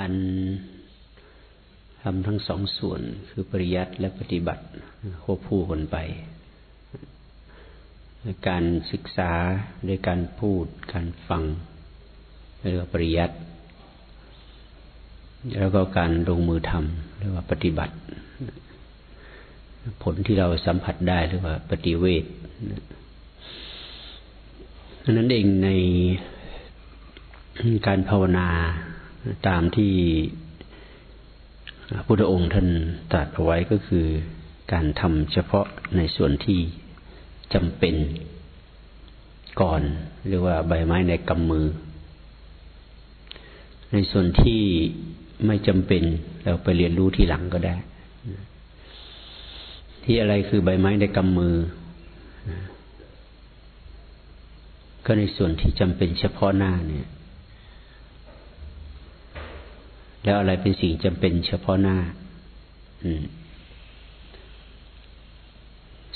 การทำทั้งสองส่วนคือปริยัติและปฏิบัติควบคู่กันไป การศึกษาด้วยการพูดการฟังเรียกว่าปริยัติ แล้วก็การลงมือทำเรียกว่าปฏิบัติ ผลที่เราสัมผัสได้เรียกว่าปฏิเวทนั้นเองในการภาวนา ตามที่พุทธองค์ท่านตรัสเอาไว้ก็คือการทำเฉพาะในส่วนที่จำเป็นก่อนเรียกว่าใบไม้ในกำมือ ในส่วนที่ไม่จำเป็นเราไปเรียนรู้ที่หลังก็ได้ ที่อะไรคือใบไม้ในกำมือ ก็ในส่วนที่จำเป็นเฉพาะหน้าเนี่ย แล้วอะไรเป็นสิ่งจำเป็นเฉพาะหน้า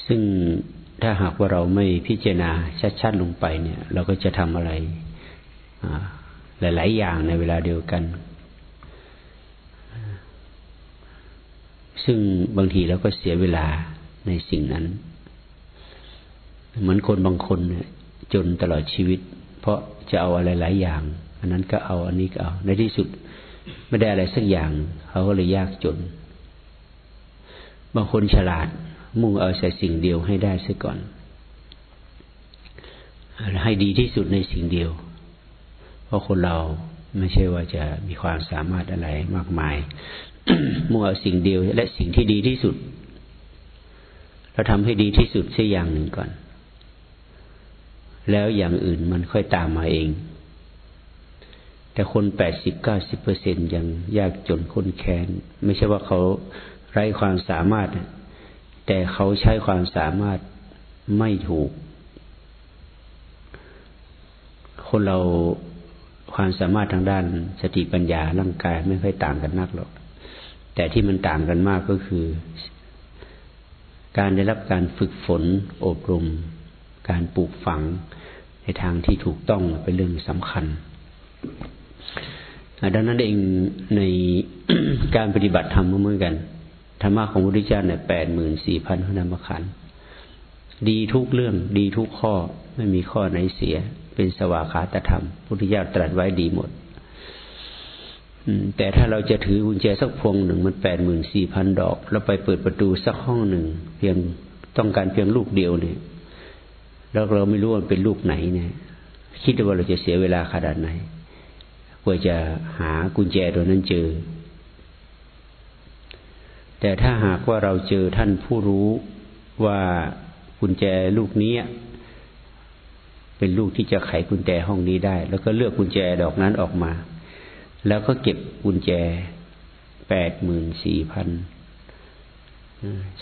ซึ่งถ้าหากว่าเราไม่พิจารณาชัดๆลงไปเนี่ย เราก็จะทำอะไรหลาย ๆ อย่างในเวลาเดียวกัน ซึ่งบางทีเราก็เสียเวลาในสิ่งนั้น เหมือนคนบางคนเนี่ยจนตลอดชีวิต เพราะจะเอาอะไรหลายอย่าง อันนั้นก็เอาอันนี้ก็เอา ในที่สุด ไม่ได้อะไรสักอย่าง เขาก็เลยยากจน บางคนฉลาดมุ่งเอาใส่สิ่งเดียวให้ได้ซะก่อน ให้ดีที่สุดในสิ่งเดียว เพราะคนเราไม่ใช่ว่าจะมีความสามารถอะไรมากมาย มุ่งเอาสิ่งเดียวและสิ่งที่ดีที่สุด เราทำให้ดีที่สุดสักอย่างหนึ่งก่อน แล้วอย่างอื่นมันค่อยตามมาเอง แต่คนแปดสิบเก้าสิบเปอร์เซ็นยังยากจนคนแค้น ไม่ใช่ว่าเขาไร้ความสามารถ แต่เขาใช้ความสามารถไม่ถูก คนเราความสามารถทางด้านสติปัญญาร่างกายไม่ค่อยต่างกันนักหรอก แต่ที่มันต่างกันมากก็คือ การได้รับการฝึกฝน อบรม การปลูกฝังในทางที่ถูกต้องเป็นเรื่องสำคัญ ดังนั้นเองในการปฏิบัติธรรมเหมือนกันธรรมะของพระพุทธเจ้าเนี่ยแปดหมื่นสี่พันพระนามขันดีทุกเรื่องดีทุกข้อไม่มีข้อไหนเสีย เป็นสวากขาตธรรมพุทธเจ้าตรัสไว้ดีหมดแต่ถ้าเราจะถือกุญแจสักพวงหนึ่งมันแปดหมื่นสี่พันดอก แล้วไปเปิดประตูสักห้องหนึ่ง เพียงต้องการเพียงลูกเดียวเนี่ยแล้วเราไม่รู้ว่าเป็นลูกไหนเนี่ย คิดว่าเราจะเสียเวลาขนาดไหน เพื่อจะหากุญแจตัวนั้นเจอ แต่ถ้าหากว่าเราเจอท่านผู้รู้ว่ากุญแจลูกนี้เป็นลูกที่จะไขกุญแจห้องนี้ได้ แล้วก็เลือกกุญแจดอกนั้นออกมา แล้วก็เก็บกุญแจแปดหมื่นสี่พัน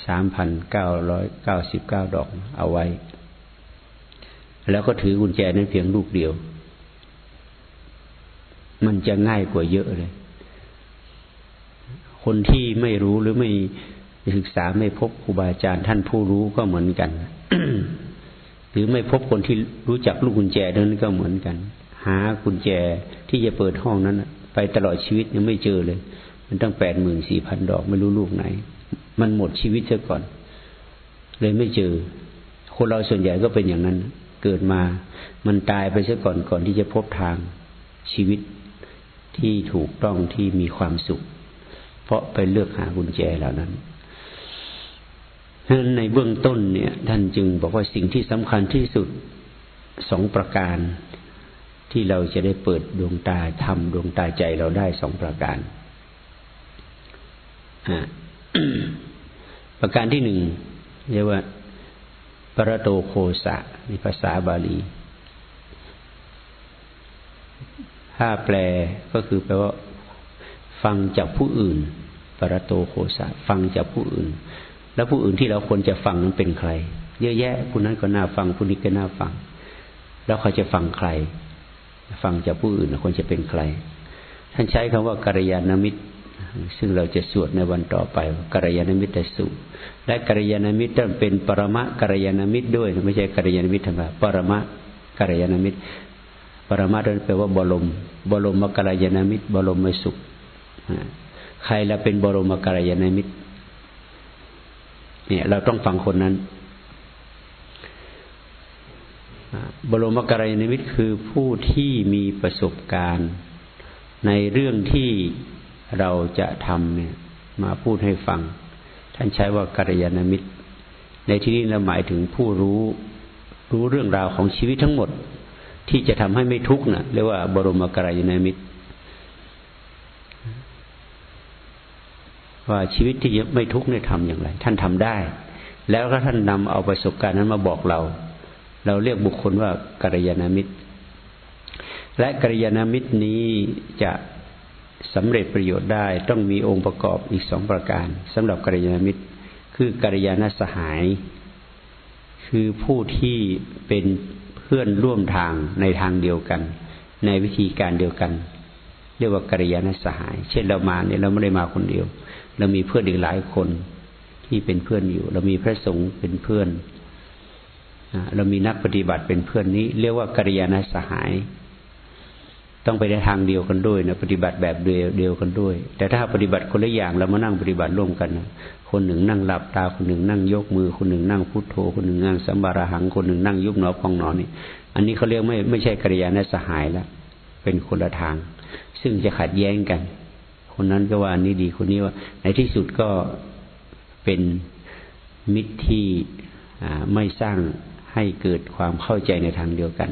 สามพันเก้าร้อยเก้าสิบเก้าดอกเอาไว้ แล้วก็ถือกุญแจนั้นเพียงลูกเดียว มันจะง่ายกว่าเยอะเลย คนที่ไม่รู้หรือไม่ศึกษาไม่พบครูบาอาจารย์ท่านผู้รู้ก็เหมือนกัน หรือไม่พบคนที่รู้จักลูกกุญแจนั้นก็เหมือนกัน หากุญแจที่จะเปิดห้องนั้นไปตลอดชีวิตยังไม่เจอเลย มันตั้งแปดหมื่นสี่พันดอกไม่รู้ลูกไหน มันหมดชีวิตซะก่อน เลยไม่เจอ คนเราส่วนใหญ่ก็เป็นอย่างนั้น เกิดมา มันตายไปซะก่อนก่อนที่จะพบทางชีวิต ที่ถูกต้องที่มีความสุข เพราะไปเลือกหากุญแจเหล่านั้นฉะนั้นในเบื้องต้นเนี่ย ท่านจึงบอกว่าสิ่งที่สำคัญที่สุดสองประการที่เราจะได้เปิดดวงตาทำดวงตาใจเราได้สองประการ ประการที่หนึ่งเรียกว่า ปรโตโคสะในภาษาบาลี ถ้าแปลก็คือแปลว่า ฟังจากผู้อื่น ปรโตโคสะฟังจากผู้อื่น แล้วผู้อื่นที่เราควรจะฟังนั้นเป็นใคร เยอะแยะผู้นั้นก็น่าฟังผู้นี้ก็น่าฟัง แล้วเขาจะฟังใคร ฟังจากผู้อื่นควรจะเป็นใคร ท่านใช้คำว่ากัลยาณมิตร ซึ่งเราจะสวดในวันต่อไปกัลยาณมิตรสุและกัลยาณมิตรต้องเป็นปรมะกัลยาณมิตรด้วย ไม่ใช่กัลยาณมิตรธรรมดาปรมะกัลยาณมิตร รมาตแปลว่าบรม บรมมกรายนามิตร บรมไม่สุข ใครละเป็นบรมกัลยาณมิตร เนี่ย เราต้องฟังคนนั้น บรมกัลยาณมิตรคือผู้ที่มีประสบการณ์ ในเรื่องที่เราจะทำเนี่ย มาพูดให้ฟัง ท่านใช้ว่ากัลยาณมิตร ในที่นี้เราหมายถึงผู้รู้ รู้เรื่องราวของชีวิตทั้งหมด ที่จะทำให้ไม่ทุกข์นะเรียกว่าบรมกัลยาณมิตร ว่าชีวิตที่ไม่ทุกข์เนี่ยทำอย่างไร ท่านทำได้ แล้วก็ท่านนำเอาประสบการณ์นั้นมาบอกเรา เราเรียกบุคคลว่ากัลยาณมิตร และกัลยาณมิตรนี้จะสำเร็จประโยชน์ได้ต้องมีองค์ประกอบอีกสองประการสำหรับกัลยาณมิตร คือกัลยาณสหาย คือผู้ที่เป็น พื่อนร่วมทางในทางเดียวกัน ในวิธีการเดียวกัน เรียกว่ากัลยาณสหาย เช่นเรามาเนี่ยเราไม่ได้มาคนเดียว เรามีเพื่อนอีกหลายคนที่เป็นเพื่อนอยู่ เรามีพระสงฆ์เป็นเพื่อนเรามีนักปฏิบัติเป็นเพื่อนนี้ เรียกว่ากัลยาณสหาย ต้องไปในทางเดียวกันด้วยนะปฏิบัติแบบเดียวเดียวกันด้วย แต่ถ้าปฏิบัติคนละอย่างเรามานั่งปฏิบัติร่วมกันนะคนหนึ่งนั่งหลับตาคนหนึ่งนั่งยกมือ คนหนึ่งนั่งพุทโธ คนหนึ่งนั่งสัมบาระหัง คนหนึ่งนั่งยุบหนอพองหนอนี่ อันนี้เขาเรียกไม่ไม่ใช่กัลยาณสหายแล้วเป็นคนละทาง ซึ่งจะขัดแย้งกัน คนนั้นก็ว่านี้ดีคนนี้ว่า ในที่สุดก็เป็นมิตรที่ไม่สร้างให้เกิดความเข้าใจในทางเดียวกัน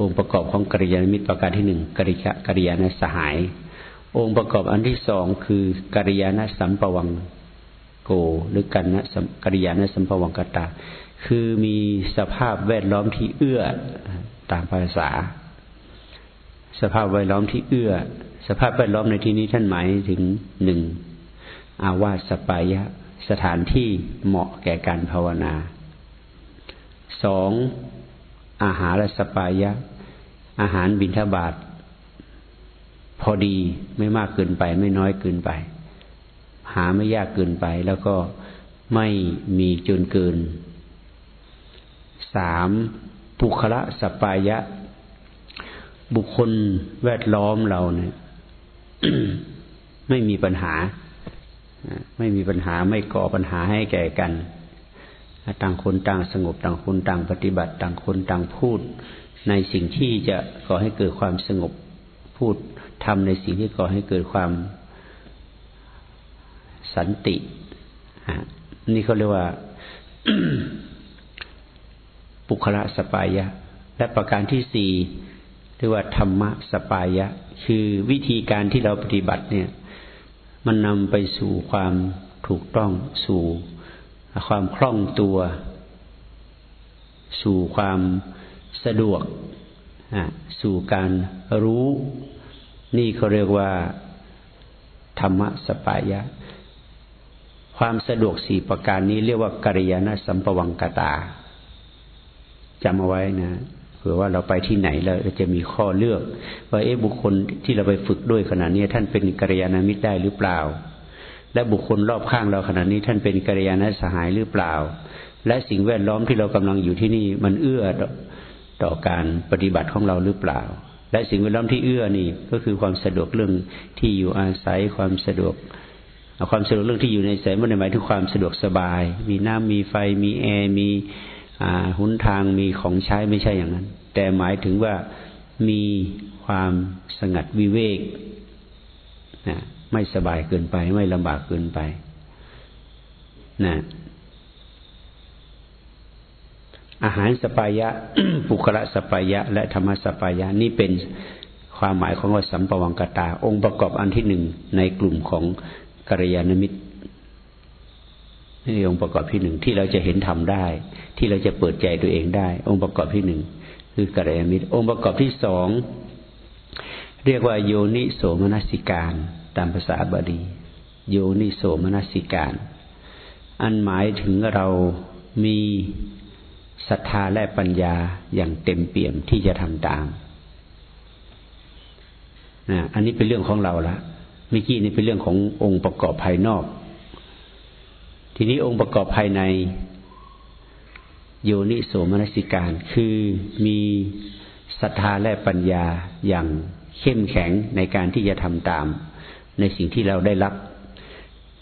องค์ประกอบของกัลยาณมิตรประการที่หนึ่งกัลยากัลยาณสหาย องค์ประกอบอันที่สองคือกัลยาณสัมปวังโก หรือกันนะกัลยาณสัมปวังกตา คือมีสภาพแวดล้อมที่เอื้อตามภาษา สภาพแวดล้อมที่เอื้อ สภาพแวดล้อมในที่นี้ท่านหมายถึงหนึ่งอาวาสปายะสถานที่เหมาะแก่การภาวนาสอง อาหารสปายะ อาหารบิณฑบาตพอดีไม่มากเกินไป ไม่น้อยเกินไป หาไม่ยากเกินไป แล้วก็ไม่มีจนเกินสามปุคละสปายะ บุคคลแวดล้อมเราเนี่ยไม่มีปัญหา ไม่มีปัญหาไม่ก่อปัญหาให้แก่กัน ต่างคนต่างสงบต่างคนต่างปฏิบัติ ต่างคนต่างพูด ในสิ่งที่จะก่อให้เกิดความสงบพูดทำในสิ่งที่ก่อให้เกิดความสันตินี่เขาเรียกว่า ปุคละสปายะ และประการที่สี่เรียกว่าธรรมะสปายะ คือวิธีการที่เราปฏิบัติเนี่ย มันนำไปสู่ความถูกต้องสู่ ความคล่องตัว สู่ความสะดวก สู่การรู้ นี่เขาเรียกว่า ธรรมสปายะ ความสะดวกสี่ประการนี้เรียกว่ากัลยาณสัมปวังกตาจำเอาไว้นะผื่อว่าเราไปที่ไหนเราจะมีข้อเลือก ว่าเอ๊ะบุคคลที่เราไปฝึกด้วยขณะนี้ท่านเป็นกัลยาณมิตรได้หรือเปล่า และบุคคลรอบข้างเราขณะนี้ท่านเป็นกัลยาณสหายหรือเปล่า และสิ่งแวดล้อมที่เรากำลังอยู่ที่นี่มันเอื้อต่อการปฏิบัติของเราหรือเปล่า และสิ่งแวดล้อมที่เอื้อนี่ก็คือความสะดวกเรื่องที่อยู่อาศัยความสะดวกความสะดวกเรื่องที่อยู่ในสายมันหมายถึงความสะดวกสบาย มีน้ำมีไฟมีแอร์มีหนทางมีของใช้ไม่ใช่อย่างนั้น แต่หมายถึงว่ามีความสงัดวิเวกนะ ไม่สบายเกินไป ไม่ลำบากเกินไปนะอาหารสัปปายะ ปุคคลสัปปายะ และธรรมสัปปายะนี่เป็นความหมายของว่าสัมปวังกตา องค์ประกอบอันที่หนึ่งในกลุ่มของกัลยาณมิตรนี่องค์ประกอบที่หนึ่งที่เราจะเห็นทำได้ ที่เราจะเปิดใจตัวเองได้ องค์ประกอบที่หนึ่งคือกัลยาณมิตร องค์ประกอบที่สองเรียกว่าโยนิโสมนสิการ ตามภาษาบาลีโยนิโสมนสิการ อันหมายถึงเรามีศรัทธาและปัญญาอย่างเต็มเปี่ยมที่จะทำตามนะอันนี้เป็นเรื่องของเราละเมื่อกี้นี่เป็นเรื่องขององค์ประกอบภายนอก ทีนี้องค์ประกอบภายใน โยนิโสมนสิการคือมีศรัทธาและปัญญาอย่างเข้มแข็งในการที่จะทำตาม ในสิ่งที่เราได้รับ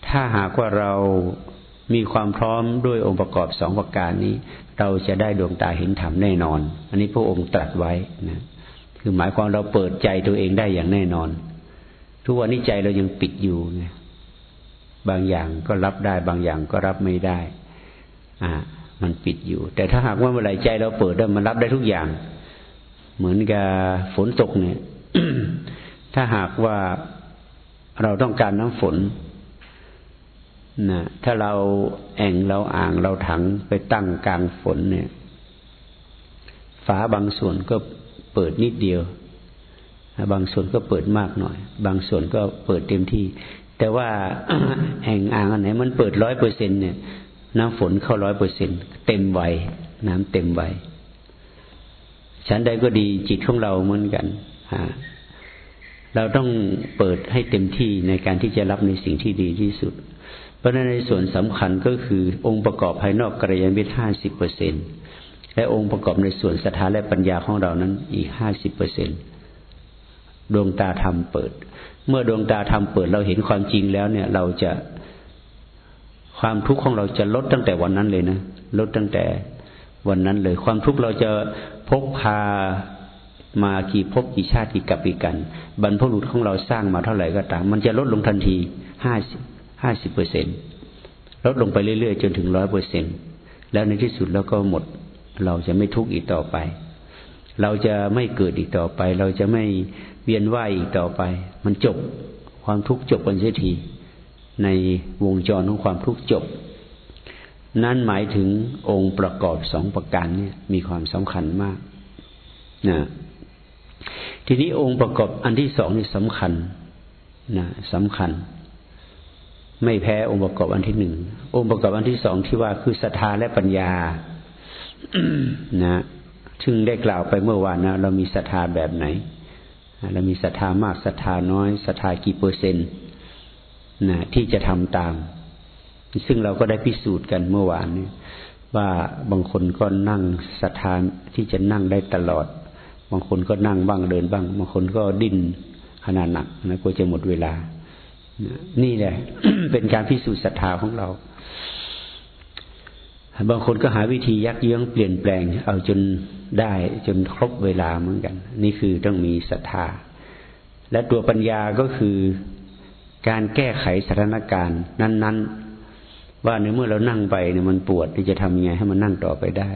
ถ้าหากว่าเรามีความพร้อมด้วยองค์ประกอบสองประการนี้ เราจะได้ดวงตาเห็นธรรมแน่นอน อันนี้พระองค์ตรัสไว้นะคือหมายความเราเปิดใจตัวเองได้อย่างแน่นอน ทุกวันนี้ใจเรายังปิดอยู่ไงบางอย่างก็รับได้ บางอย่างก็รับไม่ได้ อ่า มันปิดอยู่ แต่ถ้าหากว่าเมื่อไหร่ใจเราเปิดได้มันรับได้ทุกอย่าง เหมือนกับฝนตกเนี่ย ถ้าหากว่า เราต้องการน้ำฝนนะถ้าเราแอ่งเราอ่างเราถังไปตั้งกลางฝนเนี่ยฝาบางส่วนก็เปิดนิดเดียว บางส่วนก็เปิดมากหน่อย บางส่วนก็เปิดเต็มที่ แต่ว่าแอ่งอ่างอันไหนมันเปิดร้อยเปอร์เซ็นเนี่ย น้ำฝนเข้าร้อยเปอร์เซ็นเต็มไวน้ำเต็มไวฉันใดก็ดีจิตของเราเหมือนกัน เราต้องเปิดให้เต็มที่ในการที่จะรับในสิ่งที่ดีที่สุด เพราะนั้นในส่วนสำคัญก็คือองค์ประกอบภายนอกกระยาณมิตรห้าสิบเปอร์เซ็นและองค์ประกอบในส่วนสถานและปัญญาของเรานั้นอีกห้าสิบเปอร์เซ็นดวงตาธรรมเปิด เมื่อดวงตาธรรมเปิดเราเห็นความจริงแล้วเนี่ย เราจะความทุกข์ของเราจะลดตั้งแต่วันนั้นเลยนะ ลดตั้งแต่วันนั้นเลย ความทุกข์เราจะพกพา มากี่ภพกี่ชาติกี่กับกี่กัน บรรพบุรุษของเราสร้างมาเท่าไหร่ก็ตาม มันจะลดลงทันทีห้าสิบห้าสิบเปอร์เซ็นลดลงไปเรื่อยๆ จนถึงร้อยเปอร์เซ็นแล้วในที่สุดแล้วก็หมด เราจะไม่ทุกข์อีกต่อไป เราจะไม่เกิดอีกต่อไป เราจะไม่เวียนว่ายอีกต่อไป มันจบความทุกข์จบกันเสียทีในวงจรของความทุกข์จบ นั่นหมายถึงองค์ประกอบสองประการเนี่ยมีความสำคัญมากนะ ทีนี้องค์ประกอบอันที่สองนี่สำคัญนะสำคัญ ไม่แพ้องค์ประกอบอันที่หนึ่งองค์ประกอบอันที่สองที่ว่าคือศรัทธาและปัญญานะซึ่งได้กล่าวไปเมื่อวานนะเรามีศรัทธาแบบไหนเรามีศรัทธามากศรัทธาน้อยศรัทธากี่เปอร์เซ็นต์นะที่จะทำตาม ซึ่งเราก็ได้พิสูจน์กันเมื่อวานนี้ว่าบางคนก็นั่งศรัทธาที่จะนั่งได้ตลอด บางคนก็นั่งบ้างเดินบ้าง บางคนก็ดิ้นขนาดหนักนะกลัวจะหมดเวลา นี่แหละ เป็นการพิสูจน์ศรัทธาของเรา บางคนก็หาวิธียักเยื้องเปลี่ยนแปลง เอาจนได้จนครบเวลาเหมือนกัน นี่คือต้องมีศรัทธา และตัวปัญญาก็คือการแก้ไขสถานการณ์นั้น ๆ ว่าในเมื่อเรานั่งไปเนี่ยมันปวดจะทำยังไงให้มันนั่งต่อไปได้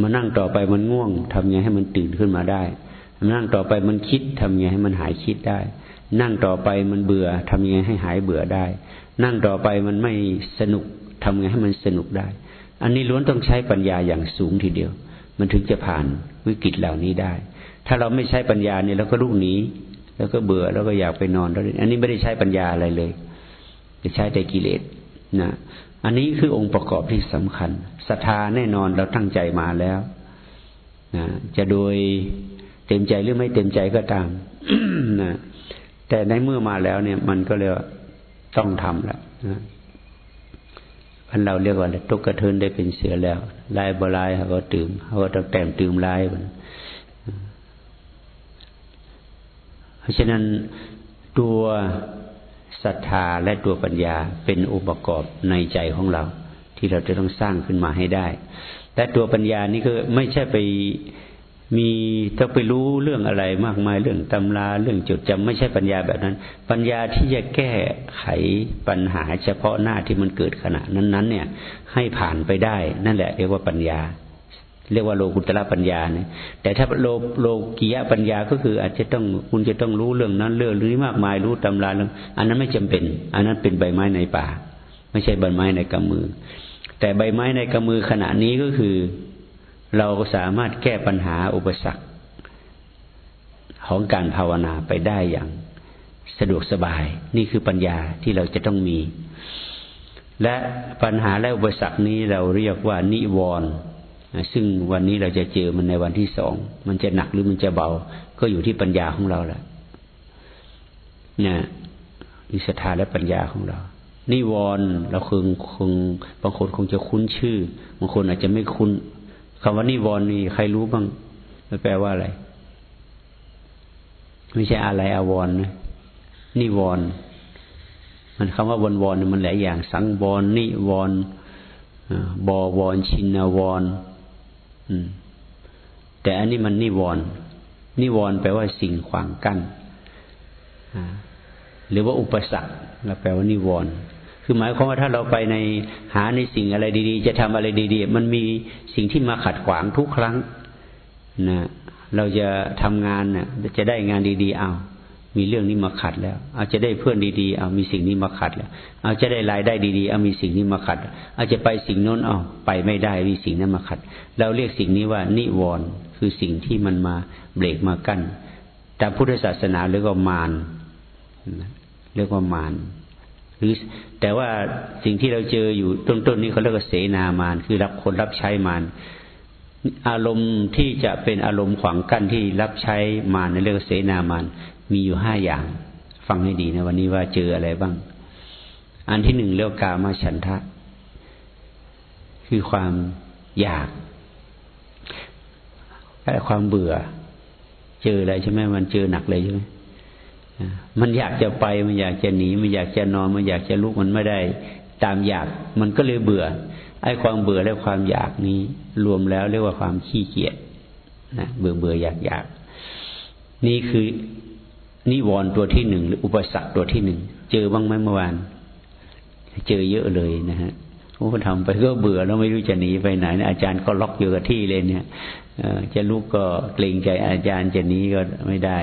มานั่งต่อไปมันง่วงทำยังไงให้มันตื่นขึ้นมาได้นั่งต่อไปมันคิดทำยังไงให้มันหายคิดได้ นั่งต่อไปมันเบื่อทำยังไงให้หายเบื่อได้ นั่งต่อไปมันไม่สนุกทำยังไงให้มันสนุกได้ อันนี้ล้วนต้องใช้ปัญญาอย่างสูงทีเดียว มันถึงจะผ่านวิกฤตเหล่านี้ได้ ถ้าเราไม่ใช้ปัญญาเนี่ยเราก็ลุกหนีแล้วก็เบื่อแล้วก็อยากไปนอนแล้วอันนี้ไม่ได้ใช้ปัญญาอะไรเลยจะใช้แต่กิเลสนะ อันนี้คือองค์ประกอบที่สำคัญศรัทธาแน่นอนเราตั้งใจมาแล้วนะจะโดยเต็มใจหรือไม่เต็มใจก็ตามนะแต่ในเมื่อมาแล้วเนี่ย มันก็เลยกว่าต้องทำแล้วนะพันเราเรียกว่าตุกกระเทินได้เป็นเสือแล้วลายบลายเขาก็ตื่มเขาก็ต้องแต่งตื่มลายมันเพราะฉะนั้นตัว ศรัทธาและตัวปัญญาเป็นองค์ประกอบในใจของเรา ที่เราจะต้องสร้างขึ้นมาให้ได้แต่ตัวปัญญานี่ก็ไม่ใช่ไปมีต้องไปรู้เรื่องอะไรมากมายเรื่องตำราเรื่องจดจำไม่ใช่ปัญญาแบบนั้น ปัญญาที่จะแก้ไขปัญหาเฉพาะหน้าที่มันเกิดขณะนั้นๆ เนี่ย ให้ผ่านไปได้ นั่นแหละเรียกว่าปัญญา เรียกว่าโลกุตระปัญญาเนี่ยแต่ถ้าโลโลกียปัญญาก็คืออาจจะต้องคุณจะต้องรู้เรื่องนั้นเรื่องนี้มากมายรู้ตำราเรื่องอันนั้นไม่จำเป็น อันนั้นเป็นใบไม้ในป่า ไม่ใช่ใบไม้ในกำมือ แต่ใบไม้ในกำมือขณะนี้ก็คือเราสามารถแก้ปัญหาอุปสรรคของการภาวนาไปได้อย่างสะดวกสบาย นี่คือปัญญาที่เราจะต้องมี และปัญหาและอุปสรรคนี้เราเรียกว่านิวรณ์ ซึ่งวันนี้เราจะเจอมันในวันที่สอง มันจะหนักหรือมันจะเบา ก็อยู่ที่ปัญญาของเราแหละนี่ยอิสธาและปัญญาของเรา นิวรณ์เราคงคงบางคนคงจะคุ้นชื่อบางคนอาจจะไม่คุ้นคำว่านิวรณ์นี่ใครรู้บ้างมันแปลว่าอะไร ไม่ใช่อะไรอาวรณ์นะนิวรณ์มันคำว่าวอนวอนมันหลายอย่าง สังวรนิวรบอวรชินวร แต่อันนี้มันนิวรนิวรแปลว่าสิ่งขวางกั้นหรือว่าอุปสรรคเราแปลว่านิวรคือหมายความว่าถ้าเราไปในหาในสิ่งอะไรดี ๆ จะทำอะไรดี ๆ มันมีสิ่งที่มาขัดขวางทุกครั้งนะเราจะทำงานน่ะจะได้งานดี ๆ เอา มีเรื่องนี้มาขัดแล้ว เอาจะได้เพื่อนดีๆ เอามีสิ่งนี้มาขัดแล้ว เอาจะได้รายได้ดีๆ เอามีสิ่งนี้มาขัด เอาจะไปสิ่งโน้นเอาไปไม่ได้มีสิ่งนั้นมาขัด เราเรียกสิ่งนี้ว่านิวรณ์คือสิ่งที่มันมาเบรกมากั้นแต่พุทธศาสนาเรียกว่ามารเรียกว่ามารหรือแต่ว่าสิ่งที่เราเจออยู่ต้นๆนี้เขาเรียกว่าเสนามารคือรับคนรับใช้มารอารมณ์ที่จะเป็นอารมณ์ขวางกั้นที่รับใช้มารในเรื่องเสนามาร มีอยู่ห้าอย่าง ฟังให้ดีนะวันนี้ว่าเจออะไรบ้าง อันที่หนึ่งเรียกกามาฉันทะ คือความอยากและความเบื่อ เจออะไรใช่ไหมมันเจอหนักเลยใช่ไหมมันอยากจะไปมันอยากจะหนีมันอยากจะนอนมันอยากจะลุกมันไม่ได้ตามอยาก มันก็เลยเบื่อไอ้ความเบื่อและความอยากนี้ รวมแล้วเรียกว่าความขี้เกียจนะเบื่อเบื่ออยากอยากนี่คือ นิวรณ์ตัวที่หนึ่งหรืออุปสรรคตัวที่หนึ่งเจอบ้างไหมเมื่อวาน เจอเยอะเลยนะฮะโอ้ทำไปก็เบื่อแล้วไม่รู้จะหนีไปไหนอาจารย์ก็ล็อกอยู่กับที่เลยเนี่ยจะลุกก็เกรงใจอาจารย์จะหนีก็ไม่ได้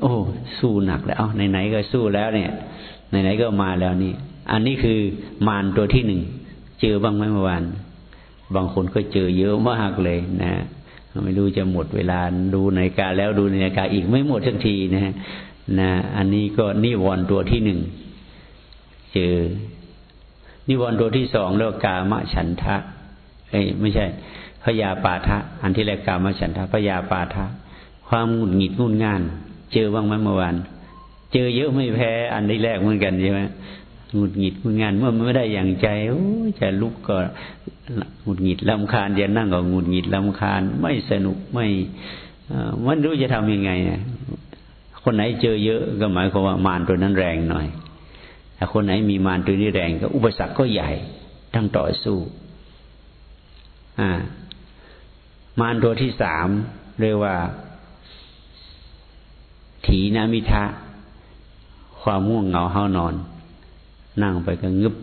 โอ้ สู้หนักแล้วเอาไหนๆก็สู้แล้วเนี่ยไหนๆก็มาแล้วนี่ อันนี้คือมารตัวที่หนึ่งเจอบ้างไหมเมื่อวาน บางคนก็เจอเยอะมากเลยนะ ไม่รู้จะหมดเวลาดูนาฬิกาแล้วดูนาฬิกาอีกไม่หมดทันทีนะฮะนะ อันนี้ก็นิวรณ์ตัวที่หนึ่งเจอนิวรณ์ตัวที่สองเรียกกามฉันทะเอ้ไม่ใช่พยาปาทะ อันที่แรกกามฉันทะพยาปาทะ ความหงุดหงิดงุนง่าน เจอบ้างไหมเมื่อวาน เจอเยอะไม่แพ้ อันที่แรกเหมือนกันใช่ไหม หงุดหงิดงุนงานเมื่อมันไม่ได้อย่างใจโอ้จะลุกก็หงุดหงิดลำคาญจะนั่งก็หงุดหงิดลำคาญไม่สนุกไม่มันรู้จะทำยังไงคนไหนเจอเยอะก็หมายความว่ามารตัวนั้นแรงหน่อยแต่คนไหนมีมารตัวนี้แรงก็อุปสรรคก็ใหญ่ต้องต่อสู้ อ่า มารตัวที่สามเรียกว่า ถีนามิทะ ความง่วงเหงาเฮานอน นั่งไปก็งึบ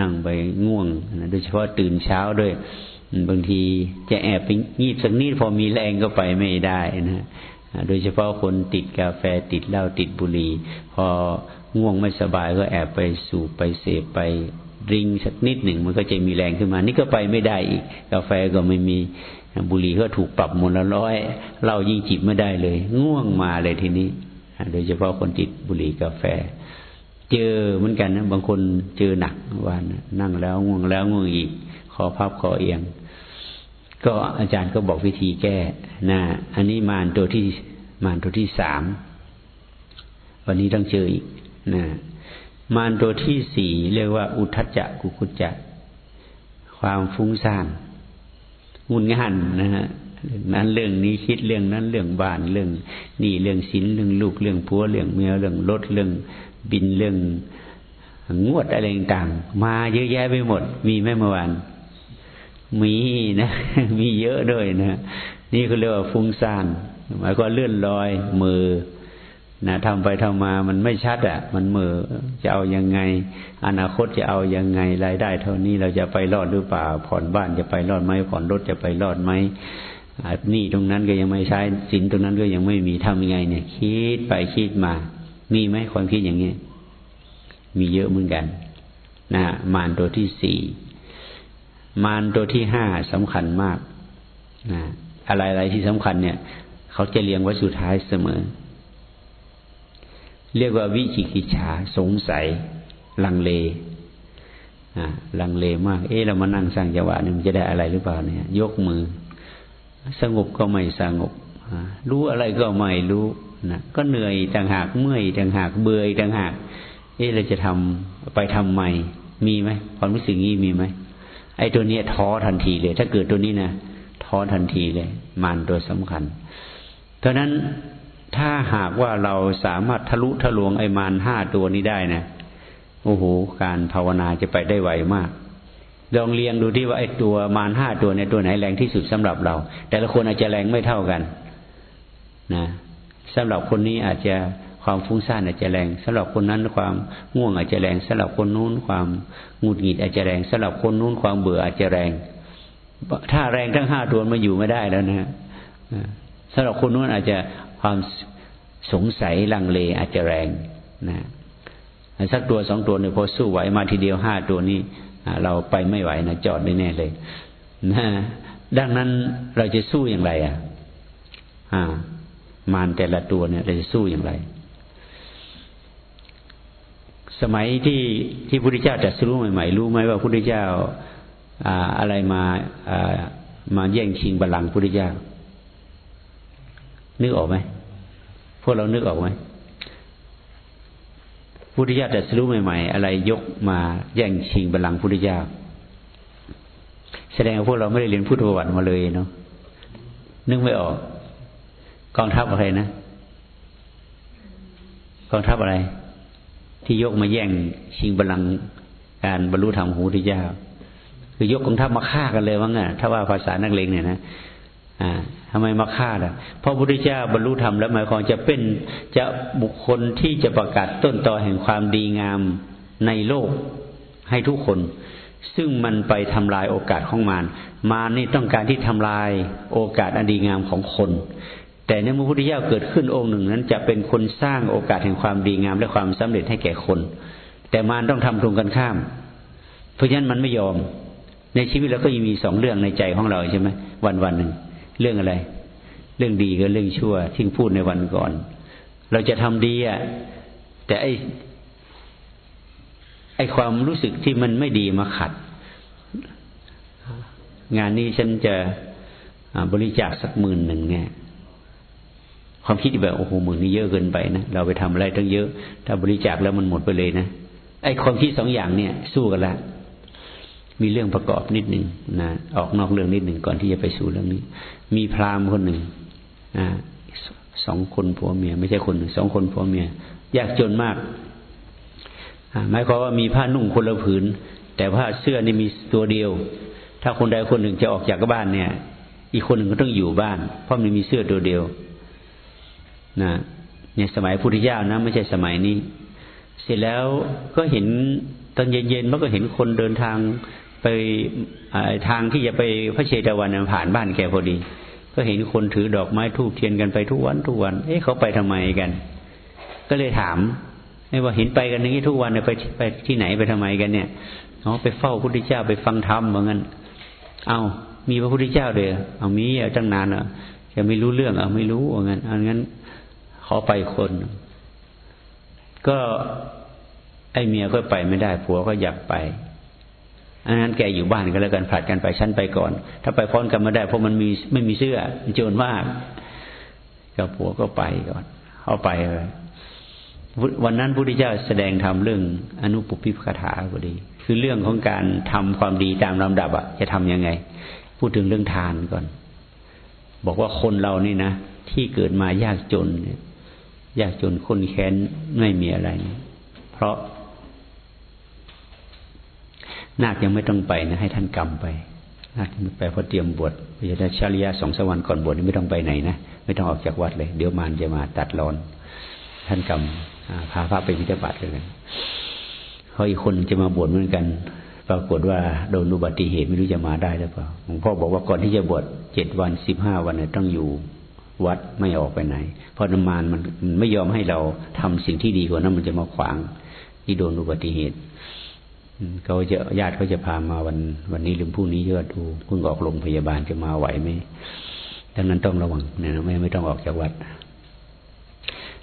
นั่งไปง่วงนะโดยเฉพาะตื่นเช้าด้วย บางทีจะแอบไปงีบสักนิดพอมีแรงก็ไปไม่ได้นะโดยเฉพาะคนติดกาแฟติดเหล้าติดบุหรี่พอง่วงไม่สบายก็แอบไปสูบไปเสพไปริงสักนิดหนึ่งมันก็จะมีแรงขึ้นมา นี่ก็ไปไม่ได้อีก กาแฟก็ไม่มีบุหรี่ก็ถูกปรับมลละร้อยเหล้ายิ่งจิบไม่ได้เลย ง่วงมาเลยทีนี้ โดยเฉพาะคนติดบุหรี่กาแฟ เจอเหมือนกันนะบางคนเจอหนักวันนั่งแล้วง่วงแล้วง่วงอีกคอพับคอเอียง ก็อาจารย์ก็บอกวิธีแก้นะอันนี้มารตัวที่มารตัวที่สามวันนี้ต้องเจออีกนะมารตัวที่สี่เรียกว่า อุทจจะกุกุจจะ ความฟุ้งซ่านงุนงันนะฮะนั้นเรื่องนี้คิดเรื่องนั้นเรื่องบ้านเรื่องนี่เรื่องศีลเรื่องลูกเรื่องผัวเรื่องเมียเรื่องรถเรื่อง บินเรื่องงวดอะไรต่างมาเยอะแยะไปหมด มีไหมเมื่อวานมีนะ มีเยอะด้วยนะนี่เขาเรียกว่าฟุ้งซ่านหมายก็เลื่อนลอย มือนะทำไปทำมามันไม่ชัดอะ่ะ มันมือจะเอายังไง อนาคตจะเอายังไงรายได้ เท่านี้เราจะไปรอดหรือเปล่า ผ่อนบ้านจะไปรอดไหมผ่อนรถจะไปรอดไหมนี่ตรงนั้นก็ยังไม่ใช้สินตรงนั้นก็ยังไม่มีทำยังไง เนี่ย คิดไปคิดมา มีไหมความคิดอย่างนี้ มีเยอะเหมือนกัน นะมารตัวที่สี่มารตัวที่ห้าสำคัญมากนะอะไรอะไรที่สำคัญเนี่ย เขาจะเรียงไว้สุดท้ายเสมอ เรียกว่าวิจิกิจฉาสงสัย ลังเลอ่าลังเลมาก เอ๊ะเรามานั่งสร้างจังหวะนี่มันจะได้อะไรหรือเปล่าเนี่ย ยกมือ สงบก็ไม่สงบรู้อะไรก็ไม่รู้ นะก็เหนื่อยต่างหากเมื่อยต่างหากเบื่อต่างหากเอ๊ะเราจะทำไปทำใหม่มีไหมความรู้สึกนี้มีไหมไอ้ตัวนี้ท้อทันทีเลย ถ้าเกิดตัวนี้นะท้อทันทีเลยมันตัวสำคัญ เพราะนั้นถ้าหากว่าเราสามารถทะลุทะลวงไอ้มารห้าตัวนี้ได้นะโอ้โหการภาวนาจะไปได้ไวมากลองเรียงดูที่ว่าไอ้ตัวมารห้าตัวเนี่ยตัวไหนแรงที่สุดสำหรับเรา แต่ละคนอาจจะแรงไม่เท่ากัน นะ สำหรับคนนี้อาจจะความฟุ้งซ่านอาจจะแรงสำหรับคนนั้นความง่วงอาจจะแรงสำหรับคนนู้นความหงุดหงิดอาจจะแรงสำหรับคนนู้นความเบื่ออาจจะแรง ถ้าแรงทั้งห้าตัวมาอยู่ไม่ได้แล้วนะสำหรับคนนู้นอาจจะความสงสัยลังเลอาจจะแรงนะสักตัวสองตัวเนี่ยพอสู้ไหวมาทีเดียวห้าตัวนี้เราไปไม่ไหวนะจอดได้แน่เลยนะดังนั้นเราจะสู้อย่างไรอะอ่า มารแต่ละตัวเนี่ยเราจะสู้อย่างไร สมัยที่ที่พระพุทธเจ้าจัดสรู้ใหม่ๆรู้ไหมว่าพระพุทธเจ้าอะไรมามาแย่งชิงบัลลังก์พระพุทธเจ้า นึกออกไหมพวกเรานึกออกไหมพุทธิยถาแต่สรู้ใหม่ ๆ อะไรยกมาแย่งชิงบัลลังก์พุทธิยถาแสดงว่าพวกเราไม่ได้เรียนพุทธประวัติมาเลยเนาะนึกไม่ออก กองทัพอะไรนะกองทัพอะไร ที่ยกมาแย่งชิงบัลลังก์การบรรลุธรรมของพุทธิยาคือยกกองทัพมาฆ่ากันเลยว่างั้นถ้าว่าภาษานักเลงเนี่ยนะอ่าทำไมมาฆ่าล่ะเพราะพระพุทธเจ้าบรรลุธรรมแล้วหมายความจะเป็นจะบุคคลที่จะประกาศต้นตอแห่งความดีงามในโลกให้ทุกคน ซึ่งมันไปทำลายโอกาสของมารมานี่ต้องการที่ทำลายโอกาสอันดีงามของคน แต่ในมุพุทธเจ้าเกิดขึ้นองค์หนึ่งนั้น จะเป็นคนสร้างโอกาสแห่งความดีงามและความสำเร็จให้แก่คน แต่มารต้องทำตรงกันข้าม เพราะฉะนั้นมันไม่ยอม ในชีวิตเราก็ยังมีสองเรื่องในใจของเราใช่ไหมวันวันหนึ่งเรื่องอะไร เรื่องดีกับเรื่องชั่วที่พูดในวันก่อน เราจะทำดีอะแต่ไอ้ไอ้ความรู้สึกที่มันไม่ดีมาขัด งานนี้ฉันจะบริจาคสักหมื่นหนึ่งเนี่ย ความคิดแบบโอ้โหหมื่นนี้เยอะเกินไปนะเราไปทำอะไรตั้งเยอะ ถ้าบริจาคแล้วมันหมดไปเลยนะไอ้ความคิดสองอย่างเนี่ย สู้กันล้วมีเรื่องประกอบนิดหนึ่งนะออกนอกเรื่องนิดหนึ่งก่อนที่จะไปสู่เรื่องนี้ มีพราหมณ์คนหนึ่งนะสองคนผัวเมีย ไม่ใช่คนหนึ่งสองคนผัวเมียยากจนมากหมายความว่ามีผ้านุ่งคนละผืน แต่ผ้าเสื้อนี่มีตัวเดียว ถ้าคนใดคนหนึ่งจะออกจากบ้านเนี่ย อีกคนหนึ่งก็ต้องอยู่บ้าน เพราะมันมีเสื้อตัวเดียว นะเนี่ยสมัยพุทธเจ้านะ ไม่ใช่สมัยนี้ เสร็จแล้วก็เห็นตอนเย็นๆมันก็เห็นคนเดินทางไปทางที่จะไปพระเชตวันผ่านบ้านแกพอดี ก็เห็นคนถือดอกไม้ทูบเทียนกันไปทุกวันทุกวัน เอ๊ะเขาไปทำไมกัน ก็เลยถามไม่ว่าเห็นไปกันอย่างนี้ทุกวันไปไปที่ไหนไปทำไมกันเนี่ยเขาไปเฝ้าพระพุทธเจ้าไปฟังธรรมเหมือนกันเอามีพระพุทธเจ้าเดียวเอามีตั้งนานอะจะไม่รู้เรื่องเอาไม่รู้เหมือนกันอันงั้น อไปคน ก็ไอเมียก็ไปไม่ได้ผัวก็อยากไปอันนั้นแกอยู่บ้านก็แล้วกันผลัดกันไปชั้นไปก่อน ถ้าไปพร้อมกันไม่ได้เพราะมันมีไม่มีเสื้อโจรมากกับผัวก็ไปก่อนเอาไปเลยวันนั้นพระพุทธเจ้าแสดงธรรมเรื่องอนุปุพิพคาถาพอดี คือเรื่องของการทำความดีตามลำดับอะจะทํำยังไง พูดถึงเรื่องทานก่อน บอกว่าคนเรานี่นะที่เกิดมายากจนเนี่ย ยากจนคนแค้นไม่มีอะไร เพราะนาคยังไม่ต้องไปนะให้ท่านกรรมไปนาคยังไม่ไปเพราะเตรียมบวชพระเจ้าชาลิยาสองสวรรค์ก่อนบวชนี่ไม่ต้องไปไหนนะไม่ต้องออกจากวัดเลย เดี๋ยวมารจะมาตัดรอน ท่านกรรมพาพระไปพิธบาตเลยเขาอีกคนจะมาบวชเหมือนกัน ปรากฏว่าโดนอุบัติเหตุไม่รู้จะมาได้หรือเปล่าหลวงพ่อบอกว่าก่อนที่จะบวชเจ็ดวันสิบห้าวันเนี่ยต้องอยู่ วัดไม่ออกไปไหน เพราะน้ำมันมันไม่ยอมให้เราทำสิ่งที่ดีกว่านั้นมันจะมาขวางที่โดนอุบัติเหตุเขาจะญาติเขาจะพามาวัน วันนี้หรือพรุ่งนี้เยอะดูเพิ่งออกโรงพยาบาลจะมาไหวไหมดังนั้นต้องระวังนะไม่ไม่ต้องออกจากวัด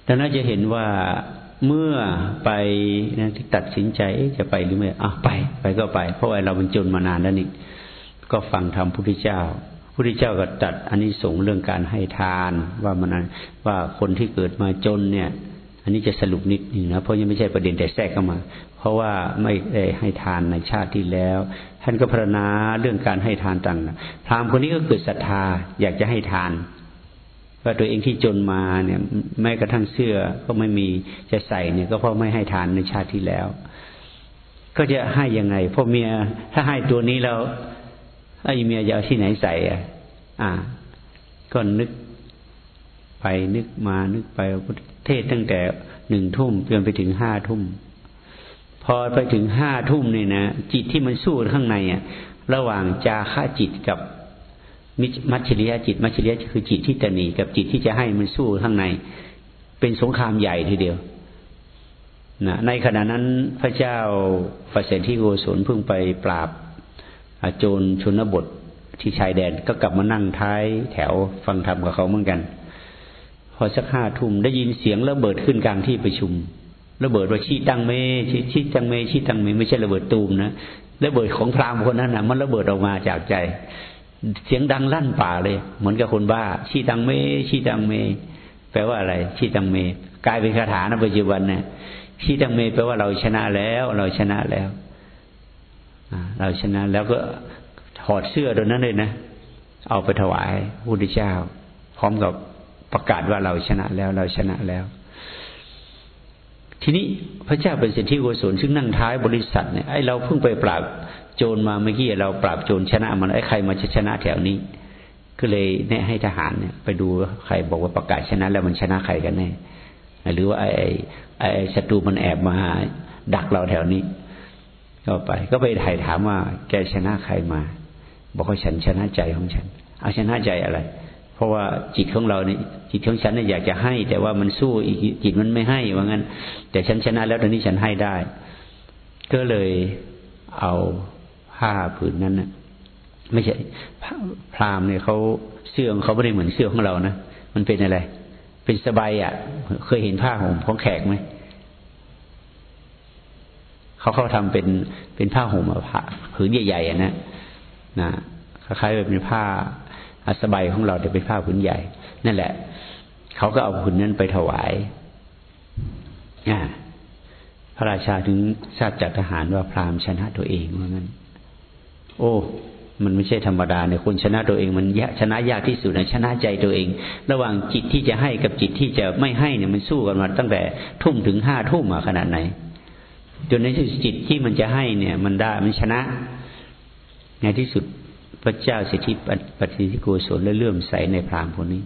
ดังนั้นจะเห็นว่าเมื่อไปนะตัดสินใจจะไปหรือไม่อะไป ไปก็ไป เพราะว่าเราเป็นจนมานานแล้วนี่ก็ฟังธรรมพุทธเจ้า พุทธเจ้าก็ตัดอันนี้ส่งเรื่องการให้ทาน ว่ามันว่าคนที่เกิดมาจนเนี่ย อันนี้จะสรุปนิดหนึ่งนะเพราะยังไม่ใช่ประเด็นแต่แทรกเข้ามา เพราะว่าไม่ได้ให้ทานในชาติที่แล้ว ท่านก็พรณนาเรื่องการให้ทานต่างพราหมณ์คนนี้ก็เกิดศรัทธาอยากจะให้ทานว่าตัวเองที่จนมาเนี่ย แม้กระทั่งเสื้อก็ไม่มีจะใส่เนี่ย ก็เพราะไม่ให้ทานในชาติที่แล้ว ก็จะให้ยังไงพ่อเมียถ้าให้ตัวนี้แล้ว ไอ้เมียจะเอาที่ไหนใส่อะ อ่า ก็นึกไปนึกมานึกไปเทศตั้งแต่หนึ่งทุ่มจนไปถึงห้าทุ่ม พอไปถึงห้าทุ่มนี่นะจิตที่มันสู้ข้างในอะ ระหว่างจาค่าจิตกับมัชริยะจิต มัชริยะคือจิตที่ตนีกับจิตที่จะให้มันสู้ข้างใน เป็นสงครามใหญ่ทีเดียวนะในขณะนั้นพระเจ้าประเสนที่โกศลเพิ่งไปปราบ โจรชนบทที่ชายแดนก็กลับมานั่งท้ายแถวฟังธรรมกับเขาเหมือนกัน พอสักห้าทุ่มได้ยินเสียงระเบิดขึ้นกลางที่ประชุม ระเบิดว่าชี้ตังเมชี้ชี้ตังเมชี้ตังเมไม่ใช่ระเบิดตูมนะระเบิดของพราหมณ์คนนั้นนะมันระเบิดออกมาจากใจ เสียงดังลั่นป่าเลย เหมือนกับคนบ้า ชี้ตังเมชี้ตังเม แปลว่าอะไร ชี้ตังเม กลายเป็นคาถาในปัจจุบันเนะชี้ตังเมแปลว่าเราชนะแล้ว เราชนะแล้ว เราชนะแล้วก็ถอดเสื้อตัวนั้นเลยนะ เอาไปถวายพระพุทธเจ้า พร้อมกับประกาศว่าเราชนะแล้วเราชนะแล้ว ทีนี้พระเจ้าเป็นสิทธิโกศลซึ่งนั่งท้ายบริษัทเนี่ยไอเราเพิ่งไปปราบโจรมาเมื่อกี้เราปราบโจรชนะมันไอใครมาจะชนะแถวนี้ ก็เลยแนะให้ทหารเนี่ย ไปดูใครบอกว่าประกาศชนะแล้วมันชนะใครกันแน่หรือว่าไอไอศัตรูมันแอบมาดักเราแถวนี้ ก็ไป ก็ไปถ่ายถามว่า แกชนะใครมา บอกว่าฉันชนะใจของฉัน เอาชนะใจอะไร เพราะว่าจิตของเราเนี่ยจิตของฉันเนี่ยอยากจะให้ แต่ว่ามันสู้อีกจิตมันไม่ให้ว่างั้น แต่ฉันชนะแล้วตอนนี้ฉันให้ได้ ก็เลยเอาผ้าผืนนั้นนะไม่ใช่พรามเนี่ยเขาเสื้อของเขาไม่ได้เหมือนเสื้อของเรานะมันเป็นอะไร เป็นสบายอะ เคยเห็นผ้าห่มของแขกไหม เขาเขาทำเป็นเป็นผ้าห่มผ้าผืนใหญ่ๆนะนะคล้ายๆเป็นผ้าอาสบายของเราแต่เป็นผ้าผืนใหญ่ นั่นแหละ เขาก็เอาผืนนั้นไปถวายพระราชาถึงทราบจากทหารว่าพราหมณ์ชนะตัวเองว่างั้น โอ้มันไม่ใช่ธรรมดาเนี่ยคนชนะตัวเอง มันยชนะยากที่สุดนะชนะใจตัวเอง ระหว่างจิตที่จะให้กับจิตที่จะไม่ให้เนี่ยมันสู้กันมาตั้งแต่ทุ่มถึงห้าทุ่มอะขนาดไหน จนในที่สุดจิตที่มันจะให้เนี่ย มันได้มันชนะ ในที่สุดพระเจ้าสิทธิปฏิทิโกศลและเลื่อมใสในพราหมณ์คนนี้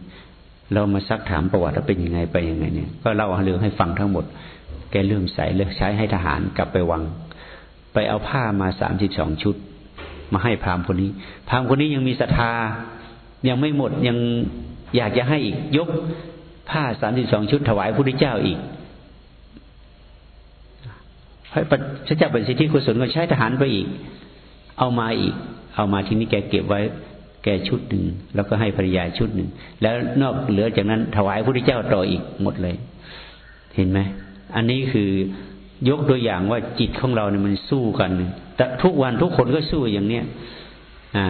เรามาซักถามประวัติว่าเป็นยังไงไปยังไงเนี่ย ก็เล่าเรื่องให้ฟังทั้งหมด แกเลื่อมใสเลือกใช้ให้ทหารกลับไปวัง ไปเอาผ้ามาสามสิบสองชุด มาให้พราหมณ์คนนี้ พราหมณ์คนนี้ยังมีศรัทธายังไม่หมดยังอยากจะให้อีกยกผ้าสามสิบสองชุดถวายพระพุทธเจ้าอีก พระเจ้าปฏิสิทธิกุศลก็ใช้ทหารไปอีก เอามาอีก เอามาทีนี้แกเก็บไว้ แกชุดหนึ่งแล้วก็ให้ภรรยาชุดหนึ่งแล้วนอกเหลือจากนั้นถวายพระพุทธเจ้าต่ออีกหมดเลย เห็นไหมอันนี้คือยกตัวอย่างว่าจิตของเราเนี่ยมันสู้กันแต่ทุกวันทุกคนก็สู้อย่างเนี้ยอ่า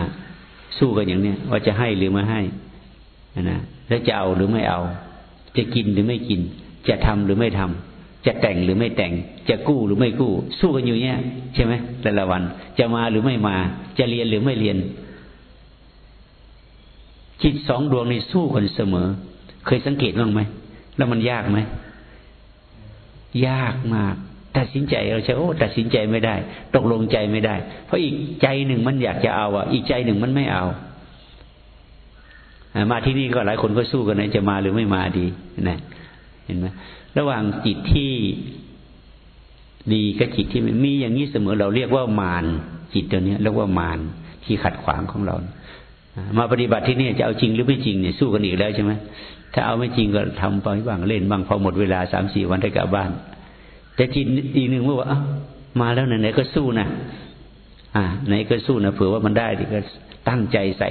สู้กันอย่างเนี้ยว่าจะให้หรือไม่ให้นะแล้วจะเอาหรือไม่เอา จะกินหรือไม่กิน จะทำหรือไม่ทำ จะแต่งหรือไม่แต่ง จะกู้หรือไม่กู้ สู้กันอยู่เนี้ยใช่ไหมแต่ละวัน จะมาหรือไม่มา จะเรียนหรือไม่เรียน จิตสองดวงนี้สู้กันเสมอ เคยสังเกตบ้างไหมแล้วมันยากไหมยากมากตัดสินใจเราจะโอ้ตัดสินใจไม่ได้ ตกลงใจไม่ได้ เพราะอีกใจหนึ่งมันอยากจะเอาอะ อีกใจหนึ่งมันไม่เอามาที่นี่ก็หลายคนก็สู้กันนะจะมาหรือไม่มาดีนะ เห็นไหมระหว่างจิตที่ดีกับจิตที่มีอย่างนี้เสมอเราเรียกว่ามารจิตตัวนี้เรียกว่ามารที่ขัดขวางของเรา มาปฏิบัติที่นี่จะเอาจริงหรือไม่จริงเนี่ยสู้กันอีกแล้วใช่ไหมถ้าเอาไม่จริงก็ทำไปบ้างเล่นบ้างพอหมดเวลาสามสี่วันได้กลับบ้าน แต่จิตอีกหนึ่งว่ามาแล้วไหนๆก็สู้นะอ่าไหนก็สู้นะเผื่อว่ามันได้ดีก็ตั้งใจใส่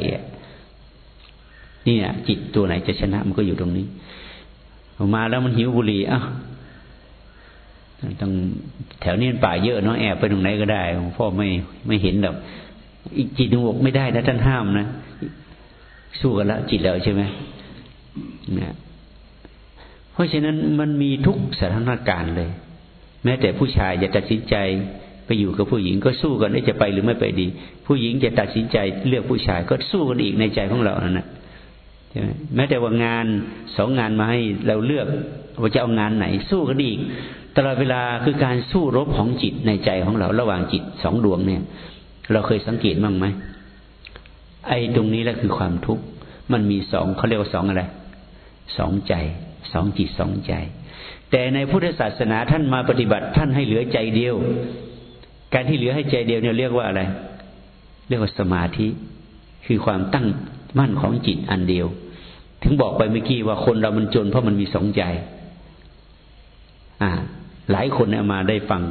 เนี่ยจิตตัวไหนจะชนะมันก็อยู่ตรงนี้ มาแล้วมันหิวบุหรี่อะต้องแถวนี้ป่าเยอะเนาะแอบไปตรงไหนก็ได้พ่อไม่ไม่เห็นหรอกอีกจิตหนวกไม่ได้นะท่านห้ามนะสู้กันละจิตแล้วใช่ไหมเนี่ยเพราะฉะนั้นมันมีทุกสถานการณ์เลย แม้แต่ผู้ชายจะตัดสินใจไปอยู่กับผู้หญิงก็สู้กันว่าจะไปหรือไม่ไปดี ผู้หญิงจะตัดสินใจเลือกผู้ชายก็สู้กันอีกในใจของเรานั่นแหละ ใช่ไหมแม้แต่ว่างานสองงานมาให้เราเลือกว่าจะเอางานไหน สู้กันอีกตลอดเวลาคือการสู้รบของจิตในใจของเราระหว่างจิตสองดวงเนี่ย เราเคยสังเกตบ้างไหมไอ้ตรงนี้แหละคือความทุกข์มันมีสองเขาเรียกว่าสองอะไรสองใจสองจิตสองใจ แต่ในพุทธศาสนาท่านมาปฏิบัติท่านให้เหลือใจเดียว การที่เหลือให้ใจเดียวเนี่ยเรียกว่าอะไร เรียกว่าสมาธิ คือความตั้งมั่นของจิตอันเดียว ถึงบอกไปเมื่อกี้ว่าคนเรามันจนเพราะมันมีสองใจ อ่า หลายคนเนี่ยมาได้ฟัง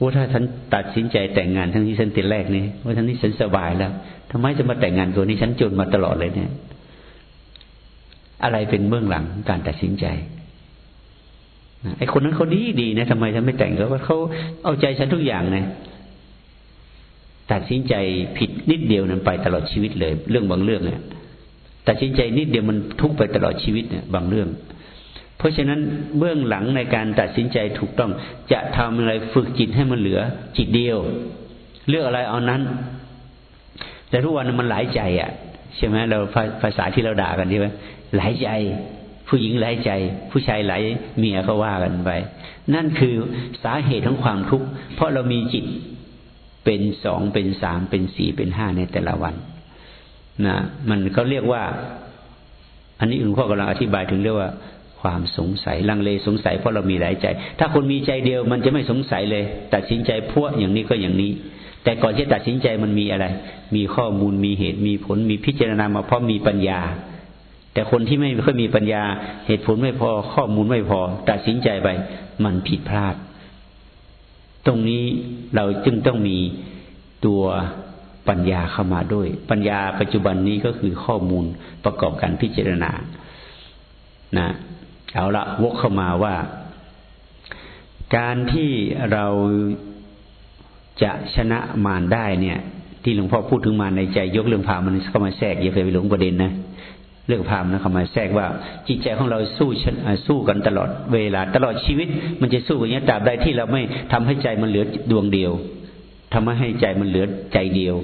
ว่าถ้าฉันตัดสินใจแต่งงานทั้งที่ฉันติดแรกนี่ว่าทั้งนี้ฉันสบายแล้วทำไมจะมาแต่งงานตัวนี้ฉันจนมาตลอดเลยเนี่ย อะไรเป็นเบื้องหลังการตัดสินใจไอ้คนนั้นเขาดีดีนะทำไมฉันไม่แต่งเขาว่าเขาเอาใจฉันทุกอย่างนะตัดสินใจผิดนิดเดียวนั้นไปตลอดชีวิตเลย เรื่องบางเรื่องเนี่ย ตัดสินใจนิดเดียวมันทุกไปตลอดชีวิตเนี่ยบางเรื่อง เพราะฉะนั้นเบื้องหลังในการตัดสินใจถูกต้อง จะทำอะไรฝึกจิตให้มันเหลือ จิตเดียว เลือกอะไรเอานั้น แต่ทุกวันมันหลายใจอะใช่ไหมเราภาษาที่เราด่ากันใช่ไหมหลายใจ ผู้หญิงหลายใจ ผู้ชายหลายเมียเขาว่ากันไป นั่นคือสาเหตุของความทุกข์เพราะเรามีจิตเป็นสองเป็นสามเป็นสี่เป็นห้าในแต่ละวัน นะมันเขาเรียกว่า อันนี้หลวงพ่อกำลังอธิบายถึงเรียกว่า ความสงสัยลังเลสงสัยเพราะเรามีหลายใจ ถ้าคนมีใจเดียวมันจะไม่สงสัยเลย ตัดสินใจพวกอย่างนี้ก็อย่างนี้ แต่ก่อนที่ตัดสินใจมันมีอะไร มีข้อมูลมีเหตุมีผล มีพิจารณามาเพราะมีปัญญา แต่คนที่ไม่ค่อยมีปัญญา เหตุผลไม่พอข้อมูลไม่พอ ตัดสินใจไป มันผิดพลาด ตรงนี้เราจึงต้องมีตัว ปัญญาเข้ามาด้วย ปัญญาปัจจุบันนี้ก็คือข้อมูลประกอบการพิจารณานะเอาละวกเข้ามาว่า การที่เราจะชนะมารได้เนี่ย ที่หลวงพ่อพูดถึงมารในใจยกเรื่องพามันเข้ามาแทรกอย่าไปหลงประเด็นนะเรื่องพามนะเข้ามาแทรกว่า จิตใจของเราสู้สู้กันตลอดเวลา ตลอดชีวิต มันจะสู้กันอย่างนี้ตราบใดที่เราไม่ทำให้ใจมันเหลือดวงเดียว ทำให้ใจมันเหลือใจเดียว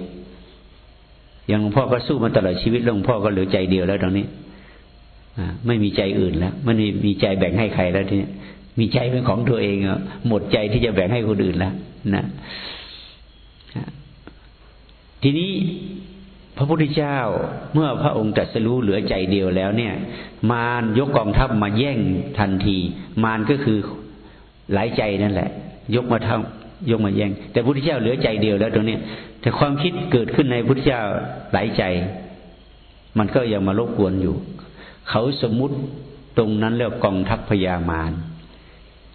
อย่างหลวงพ่อก็สู้มาตลอดชีวิตหลวงพ่อก็เหลือใจเดียวแล้วตอนนี้ไม่มีใจอื่นแล้วไม่มีใจแบ่งให้ใครแล้วทีนี้มีใจเป็นของตัวเองหมดใจที่จะแบ่งให้คนอื่นแล้วนะทีนี้พระพุทธเจ้าเมื่อพระองค์ตรัสรู้เหลือใจเดียวแล้วเนี่ย มารยกกองทัพมาแย่งทันที มารก็คือหลายใจนั่นแหละ ยกมาทำ ยกมาแย่งแต่พุทธเจ้าเหลือใจเดียวแล้วตรงนี้แต่ความคิดเกิดขึ้นในพุทธเจ้าหลายใจ มันก็ยังมารบกวนอยู่ เขาสมมุติตรงนั้นเรียกกองทัพพญามาร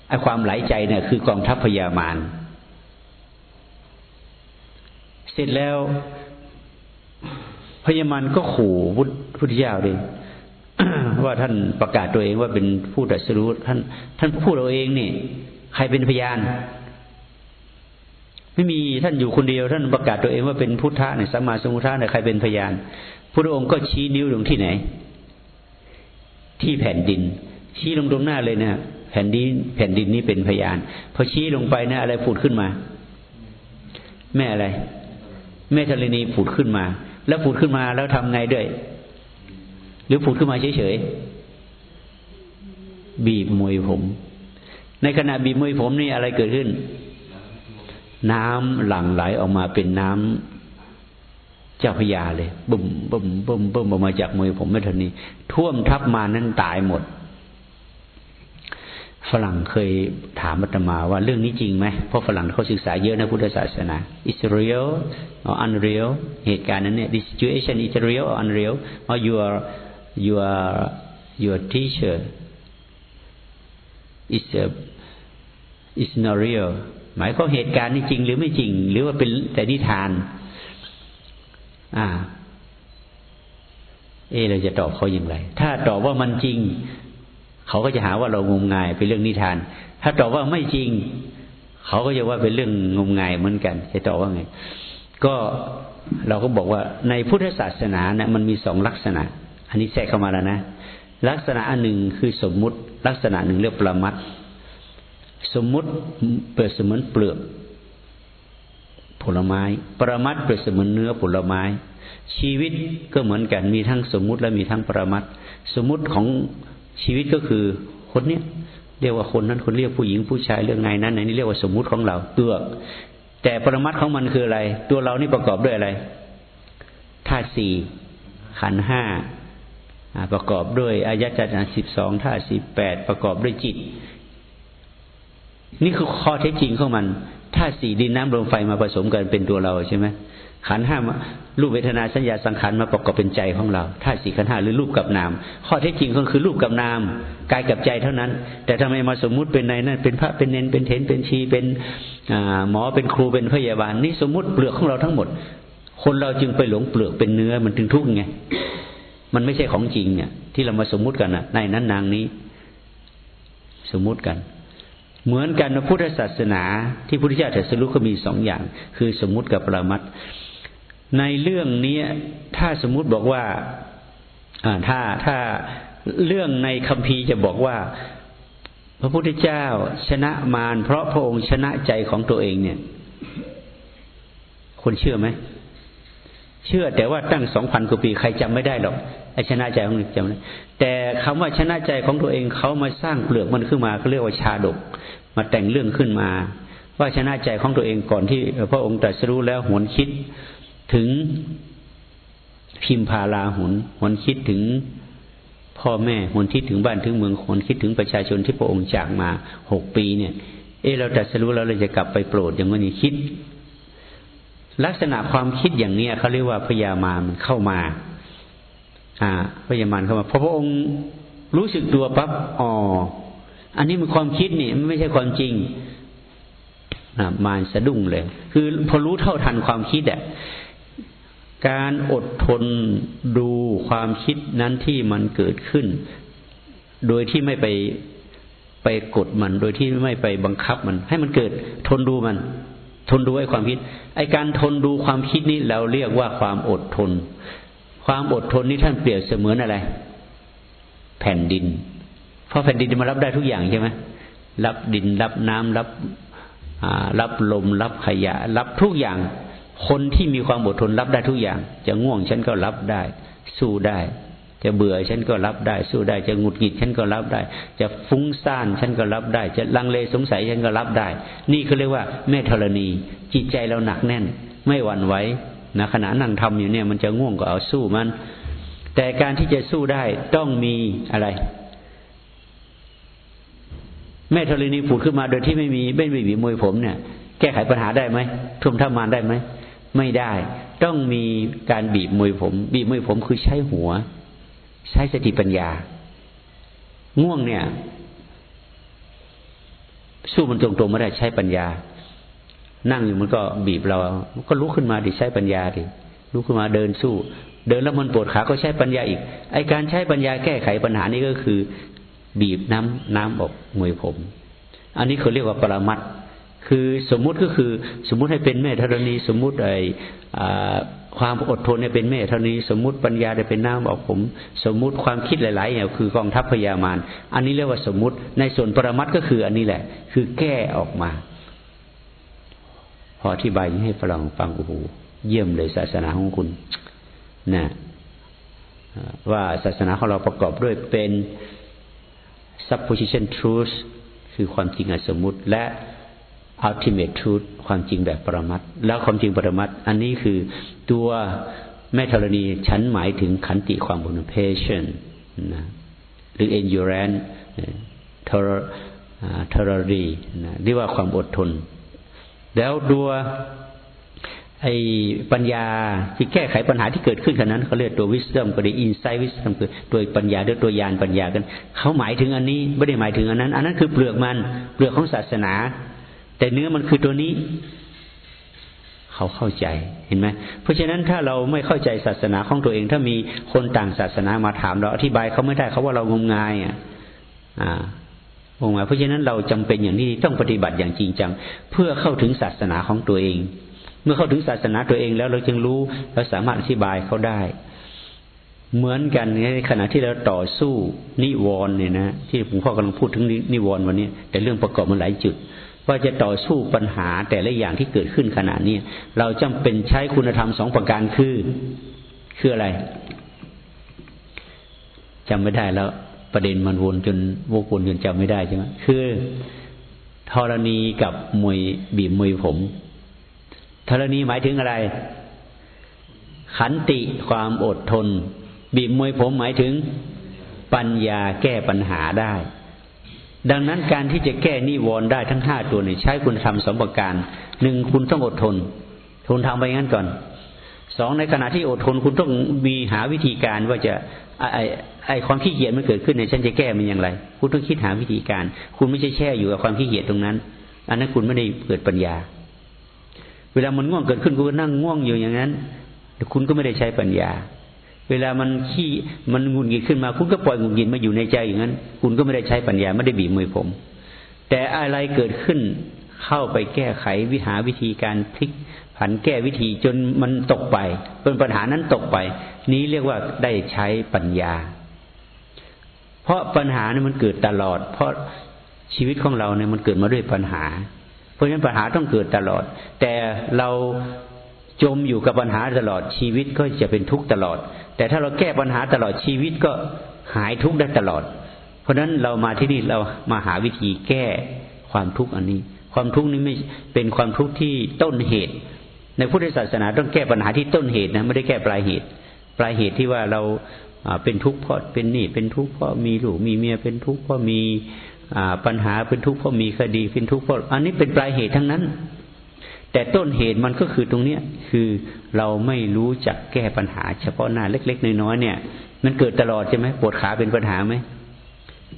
ไอ้ความหลายใจเนี่ยคือกองทัพพญามารเสร็จแล้วพญามันก็ขู่พุทธเจ้าดิว่าท่านประกาศตัวเองว่าเป็นผู้ตรัสรู้ท่าน ท่านพูดเราเองนี่ ใครเป็นพยาน ไม่มีท่านอยู่คนเดียวท่านประกาศตัวเองว่าเป็นพุทธะเนี่ยสัมมาสัมพุทธะเนี่ยใครเป็นพยานพระองค์ก็ชี้นิ้วลงที่ไหน ที่แผ่นดิน ชี้ลงตรงหน้าเลยนะแผ่นดินแผ่นดินนี้เป็นพยานพอชี้ลงไปนะอะไรผุดขึ้นมา แม่อะไร แม่ธรณีผุดขึ้นมา แล้วผุดขึ้นมาแล้วทำไงด้วย หรือผุดขึ้นมาเฉยๆบีบมวยผม ในขณะบีบมวยผมนี่อะไรเกิดขึ้น น้ำหลั่งไหลออกมาเป็นน้ำเจ้าพยาเลยบุ่มบุ่มบุ่มบุ่มออกมาจากมวยผมไม่ทันนี้ ท่วมทับมานั้นตายหมด ฝรั่งเคยถามอาตมาว่าเรื่องนี้จริงไหมเพราะฝรั่งเขาศึกษาเยอะนะพุทธศาสนา is real or unreal เหตุการณ์นั้นเนี่ย the situation is real or unreal or your your your teacher is a, is not real หมายความเหตุการณ์นี้จริงหรือไม่จริง หรือว่าเป็นแต่นิทาน อ่า เอเราจะตอบเขาอย่างไร ถ้าตอบว่ามันจริง เขาก็จะหาว่าเรางมงายเป็นเรื่องนิทาน ถ้าตอบว่าไม่จริง เขาก็จะว่าเป็นเรื่องงมงายเหมือนกัน จะตอบว่าไง ก็เราก็บอกว่าในพุทธศาสนาเนี่ยมันมีสองลักษณะ อันนี้แทรกเข้ามาแล้วนะลักษณะอันหนึ่งคือสมมุติ ลักษณะหนึ่งเรียกประมัด สมมุติเปิดเสมือนเปลือกผลไม้ ปรมัตเปรียบเสมือนเนื้อผลไม้ ชีวิตก็เหมือนกันมีทั้งสมมุติและมีทั้งปรมัตสมมุติของชีวิตก็คือคนเนี้ยเรียกว่าคนนั้นคนเรียกผู้หญิงผู้ชายเรื่องไงนั้นไหนนี่เรียกว่าสมมุติของเราตัวแต่ปรมัตของมันคืออะไร ตัวเรานี่ประกอบด้วยอะไรธาตุสี่ขันห้าประกอบด้วยอายะจันสิบสองธาตุสิบแปดประกอบด้วยจิต นี่คือข้อเท็จจริงของมันธาตุสี่ดินน้ำลมไฟมาผสมกันเป็นตัวเราใช่ไหมขันห้ารูปเวทนาสัญญาสังขารมาประกอบเป็นใจของเราธาตุสี่ขันห้าหรือรูปกับนาม ข้อเท็จจริงก็คือรูปกับนามกายกับใจเท่านั้น แต่ทำไมมาสมมุติเป็นในนั้นเป็นพระเป็นเนนเป็นเทนเป็นชีเป็นหมอเป็นครูเป็นพยาบาลนี่สมมุติเปลือกของเราทั้งหมด คนเราจึงไปหลงเปลือกเป็นเนื้อมันถึงทุกข์ไงมันไม่ใช่ของจริงเนี่ยที่เรามาสมมุติกันนะในนั้นนางนี้ สมมุติกัน เหมือนกันพระพุทธศาสนา ที่พุทธเจ้าตรัสรู้ก็มีสองอย่าง คือสมมุติกับปรามัดในเรื่องนี้ถ้าสมมุติบอกว่าถ้าถ้าเรื่องในคัมภีร์จะบอกว่า พระพุทธเจ้าชนะมารเพราะพระองค์ชนะใจของตัวเองเนี่ย คนเชื่อไหมเชื่อแต่ว่าตั้งสองพันกว่าปีใครจำไม่ได้หรอก ชนะใจของจำได้แต่คำว่าชนะใจของตัวเองเขามาสร้างเปลือกมันขึ้นมาเขาเรียกว่าชาดก มาแต่งเรื่องขึ้นมา ว่าชนะใจของตัวเองก่อนที่พระองค์ตรัสรู้แล้วหวนคิดถึงพิมพาลาหุนหวนคิดถึงพ่อแม่หวนคิดถึงบ้านถึงเมืองหวนคิดถึงประชาชนที่พระองค์จากมาหกปีเนี่ย เออเราตรัสรู้แล้วเราจะกลับไปโปรดอย่างนี้คิด ลักษณะความคิดอย่างเนี้ยเขาเรียกว่าพยามามันเข้ามา อ่าพยามารเข้ามาพอพระองค์รู้สึกตัวปั๊บอ๋ออันนี้มันความคิดนี่ไม่ใช่ความจริงนะมารสะดุ้งเลย คือพอรู้เท่าทันความคิดอะการอดทนดูความคิดนั้นที่มันเกิดขึ้น โดยที่ไม่ไปไปกดมัน โดยที่ไม่ไปบังคับมัน ให้มันเกิด ทนดูมัน ทนดูไอ้ความคิด ไอ้การทนดูความคิดนี้เราเรียกว่าความอดทน ความอดทนนี้ท่านเปรียบเสมือนอะไร แผ่นดิน เพราะแผ่นดินมันรับได้ทุกอย่างใช่ไหมรับดินรับน้ำรับรับลม รับขยะ รับทุกอย่าง คนที่มีความอดทนรับได้ทุกอย่าง จะง่วงฉันก็รับได้ สู้ได้ จะเบื่อฉันก็รับได้ สู้ได้ จะหงุดหงิดฉันก็รับได้ จะฟุ้งซ่านฉันก็รับได้ จะลังเลสงสัยฉันก็รับได้ นี่เขาเรียกว่าเมธรณี จิตใจเราหนักแน่น ไม่หวั่นไหว นะขณะนั่งทำอยู่เนี่ย มันจะง่วงก็เอาสู้มัน แต่การที่จะสู้ได้ต้องมีอะไร แม่ธรณีผุดขึ้นมาโดยที่ไม่มีไม่มีมวยผมเนี่ย แก้ไขปัญหาได้ไหมทุ่มทำมานได้ไหมไม่ได้ ต้องมีการบีบมวยผม บีบมวยผมคือใช้หัว ใช้สติปัญญา ง่วงเนี่ย สู้มันตรงๆไม่ได้ใช้ปัญญา นั่งอยู่มันก็บีบเรา ก็ลุกขึ้นมาดิใช้ปัญญาดิลุกขึ้นมาเดินสู้ เดินแล้วมันปวดขาก็ใช้ปัญญาอีก ไอการใช้ปัญญาแก้ไขปัญหานี้ก็คือ บีบน้ำน้ำออกมวยผม อันนี้เขาเรียกว่าปรมัตคือสมมุติก็คือสมมุติให้เป็นแม่ธรณีสมมุติไอความอดทนเนี่ยเป็นเมตเท่านี้สมมุติปัญญาได้เป็นน้ำออกผม สมมุติความคิดหลายๆอย่างคือกองทัพพยามารอันนี้เรียกว่าสมมุติในส่วนปรมัตก็คืออันนี้แหละ คือแก้ออกมา ออธิบายให้ฝรั่งฟังโอ้โหเยี่ยมเลยศาสนาของคุณนะว่าศาสนาของเราประกอบด้วยเป็น supposition truth คือความจริงอสมมุติและ ultimate truth ความจริงแบบปรมัตแล้วความจริงปรมัตอันนี้คือตัวแม่ธรณีฉันหมายถึงขันติความอดทน patience นะหรือ endurance tolerance นะเรียกว่าความอดทน แล้วตัวไอ้ปัญญาที่แก้ไขปัญหาที่เกิดขึ้นขนาดนั้นเขาเรียกตัว wisdom ก็ได้ insight wisdom คือตัวปัญญาด้วยตัวยานปัญญากัน เขาหมายถึงอันนี้ไม่ได้หมายถึงอันนั้น อันนั้นคือเปลือกมันเปลือกของศาสนา แต่เนื้อมันคือตัวนี้ เขาเข้าใจเห็นไหมเพราะฉะนั้นถ้าเราไม่เข้าใจศาสนาของตัวเอง ถ้ามีคนต่างศาสนามาถามเราอธิบายเขาไม่ได้เขาว่าเรางมงายอะ อ่างมาเพราะฉะนั้นเราจำเป็นอย่างนี้ต้องปฏิบัติอย่างจริงจัง เพื่อเข้าถึงศาสนาของตัวเอง เมื่อเข้าถึงศาสนาตัวเองแล้วเราจึงรู้เราสามารถอธิบายเขาได้ เหมือนกันในขณะที่เราต่อสู้นิวรณ์เนี่ยนะที่ผมพ่อกำลังพูดถึงนิวรณ์วันนี้ แต่เรื่องประกอบมันหลายจุด ว่าจะต่อสู้ปัญหาแต่ละอย่างที่เกิดขึ้นขณะนี้เราจำเป็นใช้คุณธรรมสองประการคือคืออะไรจำไม่ได้แล้ว ประเด็นมันวนจนวกวนจนจำไม่ได้ใช่ไหมคือธรณีกับมวยบีบมวยผมธรณีหมายถึงอะไร ขันติความอดทน บีบมวยผมหมายถึงปัญญาแก้ปัญหาได้ ดังนั้นการที่จะแก้นิวรณ์ได้ทั้งห้าตัวนี้ใช้คุณธรรมสมประการหนึ่งคุณต้องอดทนทนทำไปงั้นก่อน สองในขณะที่อดทนคุณต้องมีหาวิธีการว่าจะไอไอความขี้เกียจมันเกิดขึ้นในฉันจะแก้มันอย่างไร คุณต้องคิดหาวิธีการ คุณไม่ใช่แช่อยู่กับความขี้เกียจตรงนั้น อันนั้นคุณไม่ได้เกิดปัญญา เวลามันง่วงเกิดขึ้นคุณก็นั่งง่วงอยู่อย่างนั้นคุณก็ไม่ได้ใช้ปัญญา เวลามันขี้มันงุนงิดขึ้นมา คุณก็ปล่อยงุนงิดมาอยู่ในใจอย่างนั้น คุณก็ไม่ได้ใช้ปัญญาไม่ได้บีบมือผม แต่อะไรเกิดขึ้นเข้าไปแก้ไขวิหาวิธีการพลิก ผันแก้วิธีจนมันตกไปเป็นปัญหานั้นตกไป นี้เรียกว่าได้ใช้ปัญญา เพราะปัญหาเนี่ยมันเกิดตลอด เพราะชีวิตของเราเนี่ยมันเกิดมาด้วยปัญหา เพราะฉะนั้นปัญหาต้องเกิดตลอด แต่เราจมอยู่กับปัญหาตลอดชีวิตก็จะเป็นทุกข์ตลอด แต่ถ้าเราแก้ปัญหาตลอดชีวิตก็หายทุกข์ได้ตลอด เพราะฉะนั้นเรามาที่นี่เรามาหาวิธีแก้ความทุกข์อันนี้ ความทุกข์นี้ไม่เป็นความทุกข์ที่ต้นเหตุ ในพุทธศาสนาต้องแก้ปัญหาที่ต้นเหตุนะไม่ได้แก้ปลายเหตุ ปลายเหตุที่ว่าเราเป็นทุกข์เพราะเป็นหนี้เป็นทุกข์เพราะมีลูกมีเมียเป็นทุกข์เพราะมีปัญหาเป็นทุกข์เพราะมีคดีเป็นทุกข์เพราะอันนี้เป็นปลายเหตุทั้งนั้น แต่ต้นเหตุมันก็คือตรงเนี้ยคือเราไม่รู้จักแก้ปัญหา เฉพาะหน้าเล็ก ๆ น้อยๆเนี่ย มันเกิดตลอดใช่ไหมปวดขาเป็นปัญหาไหม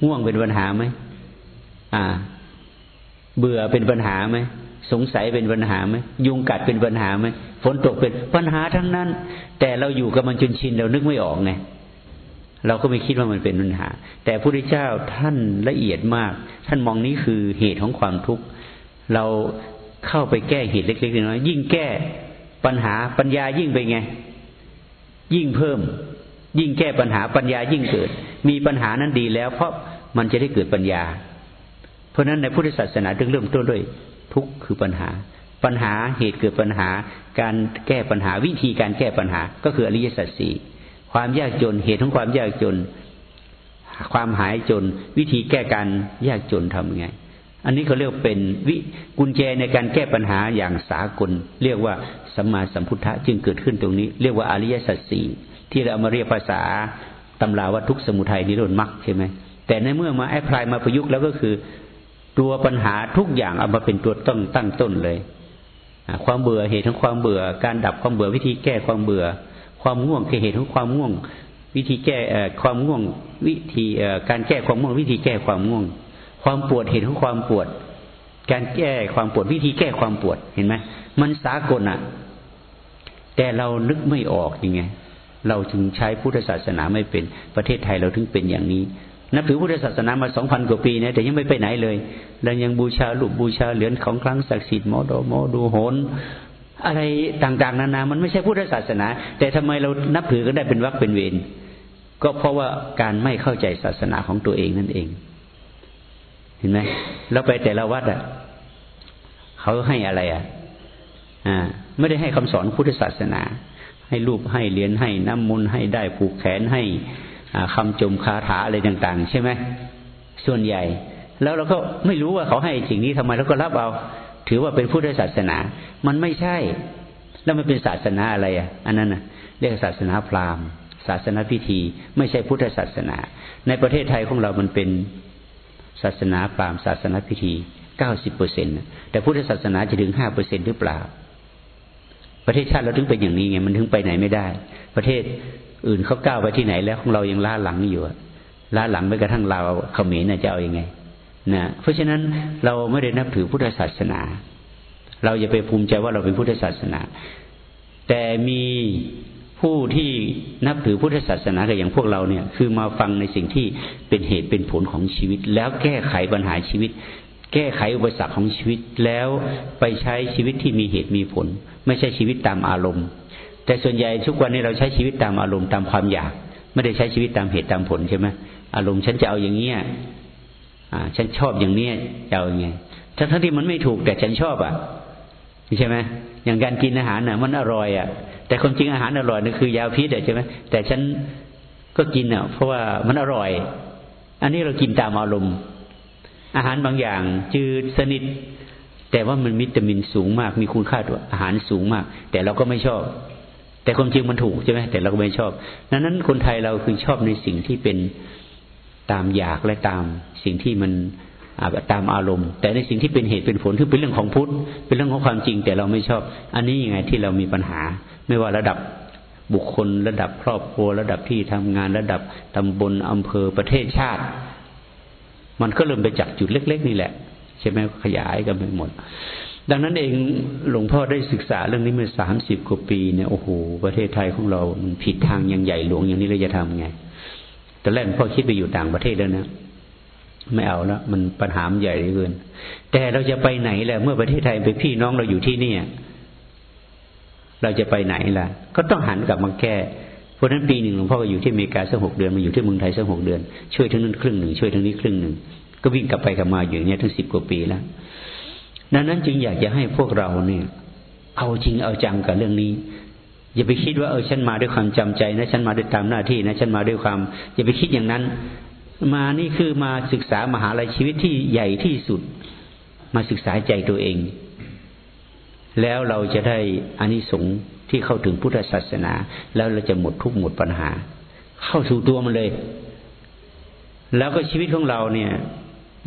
ง่วงเป็นปัญหาไหมอ่า เบื่อเป็นปัญหาไหม สงสัยเป็นปัญหาไหมยุงกัดเป็นปัญหาไหมฝนตกเป็นปัญหาทั้งนั้น แต่เราอยู่กับมันจนชินเรานึกไม่ออกไงเราก็ไม่คิดว่ามันเป็นปัญหา แต่พระพุทธเจ้าท่านละเอียดมาก ท่านมองนี้คือเหตุของความทุกข์เราเข้าไปแก้เหตุเล็กๆน้อยยิ่งแก้ปัญหาปัญญายิ่งไปไง ยิ่งเพิ่ม ยิ่งแก้ปัญหาปัญญายิ่งเกิด มีปัญหานั้นดีแล้ว เพราะมันจะได้เกิดปัญญา เพราะฉะนั้นในพุทธศาสนาจึงเริ่มต้นด้วย ทุกข์คือปัญหา ปัญหาเหตุเกิดปัญหา การแก้ปัญหาวิธีการแก้ปัญหา ก็คืออริยสัจสี่ความยากจนเหตุของความยากจน ความหายจน วิธีแก้การยากจนทำยังไง อันนี้เขาเรียกเป็นวิกุญแจในการแก้ปัญหาอย่างสากล เรียกว่าสัมมาสัมพุทธะจึงเกิดขึ้นตรงนี้ เรียกว่าอริยสัจสี่ที่เราเอามาเรียกภาษาตำราว่าทุกสมุทัยนิโรธมรรคใช่ไหมแต่ในเมื่อมาแอพพลายมาประยุกต์แล้วก็คือ ตัวปัญหาทุกอย่างเอามาเป็นตัวต้องตั้งต้นเลยความเบื่อเหตุของความเบื่อ การดับความเบื่อวิธีแก้ความเบื่อ ความง่วงคือเหตุของความง่วง วิธีแก้ความง่วง วิธีการแก้ความง่วง วิธีแก้ความง่วง ความปวดเหตุของความปวด การแก้ความปวดวิธีแก้ความปวดเห็นไหมมันสากลอะ แต่เรานึกไม่ออกยังไงเราจึงใช้พุทธศาสนาไม่เป็นประเทศไทยเราถึงเป็นอย่างนี้ นับถือพุทธศาสนามาสองพันกว่าปีนะแต่ยังไม่ไปไหนเลยเรายังบูชาลูกบูชาเหรียญของครั้งศักดิ์สิทธิ์หมอดหมอดูโหนอะไรต่าง ๆ นานา มันไม่ใช่พุทธศาสนา แต่ทำไมเรานับถือก็ได้เป็นวักเป็นเวรก็เพราะว่าการไม่เข้าใจศาสนาของตัวเองนั่นเอง เห็นไหมเราไปแต่ละวัดอะเขาให้อะไรอะ อ่า ไม่ได้ให้คำสอนพุทธศาสนา ให้รูปให้เหรียญให้น้ำมนต์ให้ได้ผูกแขนให้ คำจมคาถาอะไรต่าง ๆ ใช่ไหมส่วนใหญ่ แล้วเราก็ไม่รู้ว่าเขาให้สิ่งนี้ทำไมเราก็รับเอาถือว่าเป็นพุทธศาสนา มันไม่ใช่ แล้วมันเป็นศาสนาอะไรอะ อันนั้นนะเรียกศาสนาพราหมณ์ ศาสนาพิธี ไม่ใช่พุทธศาสนา ในประเทศไทยของเรามันเป็นศาสนาพราหมณ์ ศาสนาพิธีเก้าสิบเปอร์เซ็นต์แต่พุทธศาสนาจะถึงห้าเปอร์เซ็นหรือเปล่า ประเทศชาติเราถึงเป็นอย่างนี้ไง มันถึงไปไหนไม่ได้ ประเทศ อื่นเขาก้าวไปที่ไหนแล้วของเรายังล้าหลังอยู่ล้าหลังไปกระทั่งเราเขมรนจะเอาอยัางไงนะเพราะฉะนั้นเราไม่ได้นับถือพุทธศาสนา เราอย่าไปภูมิใจว่าเราเป็นพุทธศาสนา แต่มีผู้ที่นับถือพุทธศาสนากับอย่างพวกเราเนี่ย คือมาฟังในสิ่งที่เป็นเหตุเป็นผลของชีวิต แล้วแก้ไขปัญหาชีวิต แก้ไขอุปสรรคของชีวิตแล้วไปใช้ชีวิตที่มีเหตุมีผล ไม่ใช่ชีวิตตามอารมณ์ แต่ส่วนใหญ่ทุกวันนี้เราใช้ชีวิตตามอารมณ์ตามความอยาก ไม่ได้ใช้ชีวิตตามเหตุตามผลใช่ไหมอารมณ์ฉันจะเอาอย่างเนี้ยอ่า ฉันชอบอย่างเนี้ยจะเอาอย่างไงทั้งทั้งที่มันไม่ถูกแต่ฉันชอบอะใช่ไหมอย่างการกินอาหารน่ะ มันอร่อยอะ แต่ความจริงอาหารอร่อยนี่คือยาพิษอะใช่ไหมแต่ฉันก็กินอะ เพราะว่ามันอร่อย อันนี้เรากินตามอารมณ์ อาหารบางอย่าง จืดสนิท แต่ว่ามันวิตามินสูงมาก มีคุณค่าตัวอาหารสูงมาก แต่เราก็ไม่ชอบ แต่ความจริงมันถูกใช่ไหมแต่เราก็ไม่ชอบดังนั้นคนไทยเราคือชอบในสิ่งที่เป็นตามอยากและตามสิ่งที่มันตามอารมณ์ แต่ในสิ่งที่เป็นเหตุเป็นผลที่เป็นเรื่องของพุทธเป็นเรื่องของความจริง แต่เราไม่ชอบ อันนี้ยังไงที่เรามีปัญหา ไม่ว่าระดับบุคคล ระดับครอบครัว ระดับที่ทำงานระดับตำบลอำเภอประเทศชาติ มันก็เริ่มไปจากจุดเล็ก ๆ นี่แหละ ใช่ไหมขยายกันไปหมด ดังนั้นเองหลวงพ่อได้ศึกษาเรื่องนี้มาสามสิบกว่าปีเนี่ยโอ้โหประเทศไทยของเราผิดทางอยังใหญ่หลวงอย่างนี้เราจะทำไงแต่แรกพ่อคิดไปอยู่ต่างประเทศแล้วนะไม่เอาแล้วมันปัญหาใหญ่เกิน แต่เราจะไปไหนแหละเมื่อประเทศไทยเป็นพี่น้องเราอยู่ที่นี่เราจะไปไหนล่ะ ก็ต้องหันกลับมาแก้เพราะนั้นปีหนึ่งหลวงพ่อก็อยู่ที่อเมริกาสักหกเดือนมาอยู่ที่เมืองไทยสักหกเดือนช่วยทั้งนั้นครึ่งหนึ่งช่วยทั้งนี้ครึ่งหนึ่งก็วิ่งกลับไปกลับมาอยู่เนี้ทั้งสิบกว่าปีแล้ว ดังนั้นจึงอยากจะให้พวกเราเนี่ย เอาจริงเอาจังกับเรื่องนี้ อย่าไปคิดว่าเออฉันมาด้วยความจำใจนะฉันมาด้วยตามหน้าที่นะฉันมาด้วยความ อย่าไปคิดอย่างนั้น มานี่คือมาศึกษามหาลัยชีวิตที่ใหญ่ที่สุด มาศึกษาใจตัวเอง แล้วเราจะได้อานิสงส์ที่เข้าถึงพุทธศาสนา แล้วเราจะหมดทุกหมดปัญหา เข้าสู่ตัวมันเลย แล้วก็ชีวิตของเราเนี่ย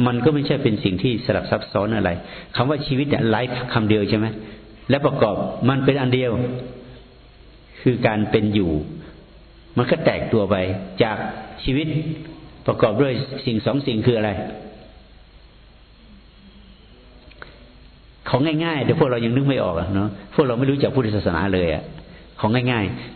มันก็ไม่ใช่เป็นสิ่งที่สลับซับซ้อนอะไรคำว่าชีวิตเนี่ยไลฟ์คำเดียวใช่ไหมและประกอบมันเป็นอันเดียว คือการเป็นอยู่ มันก็แตกตัวไป จากชีวิตประกอบด้วยสิ่งสองสิ่งคืออะไรของง่ายๆเดี๋ยวพวกเรายังนึกไม่ออกเนาะพวกเราไม่รู้จักพุทธศาสนาเลยอะของง่ายๆ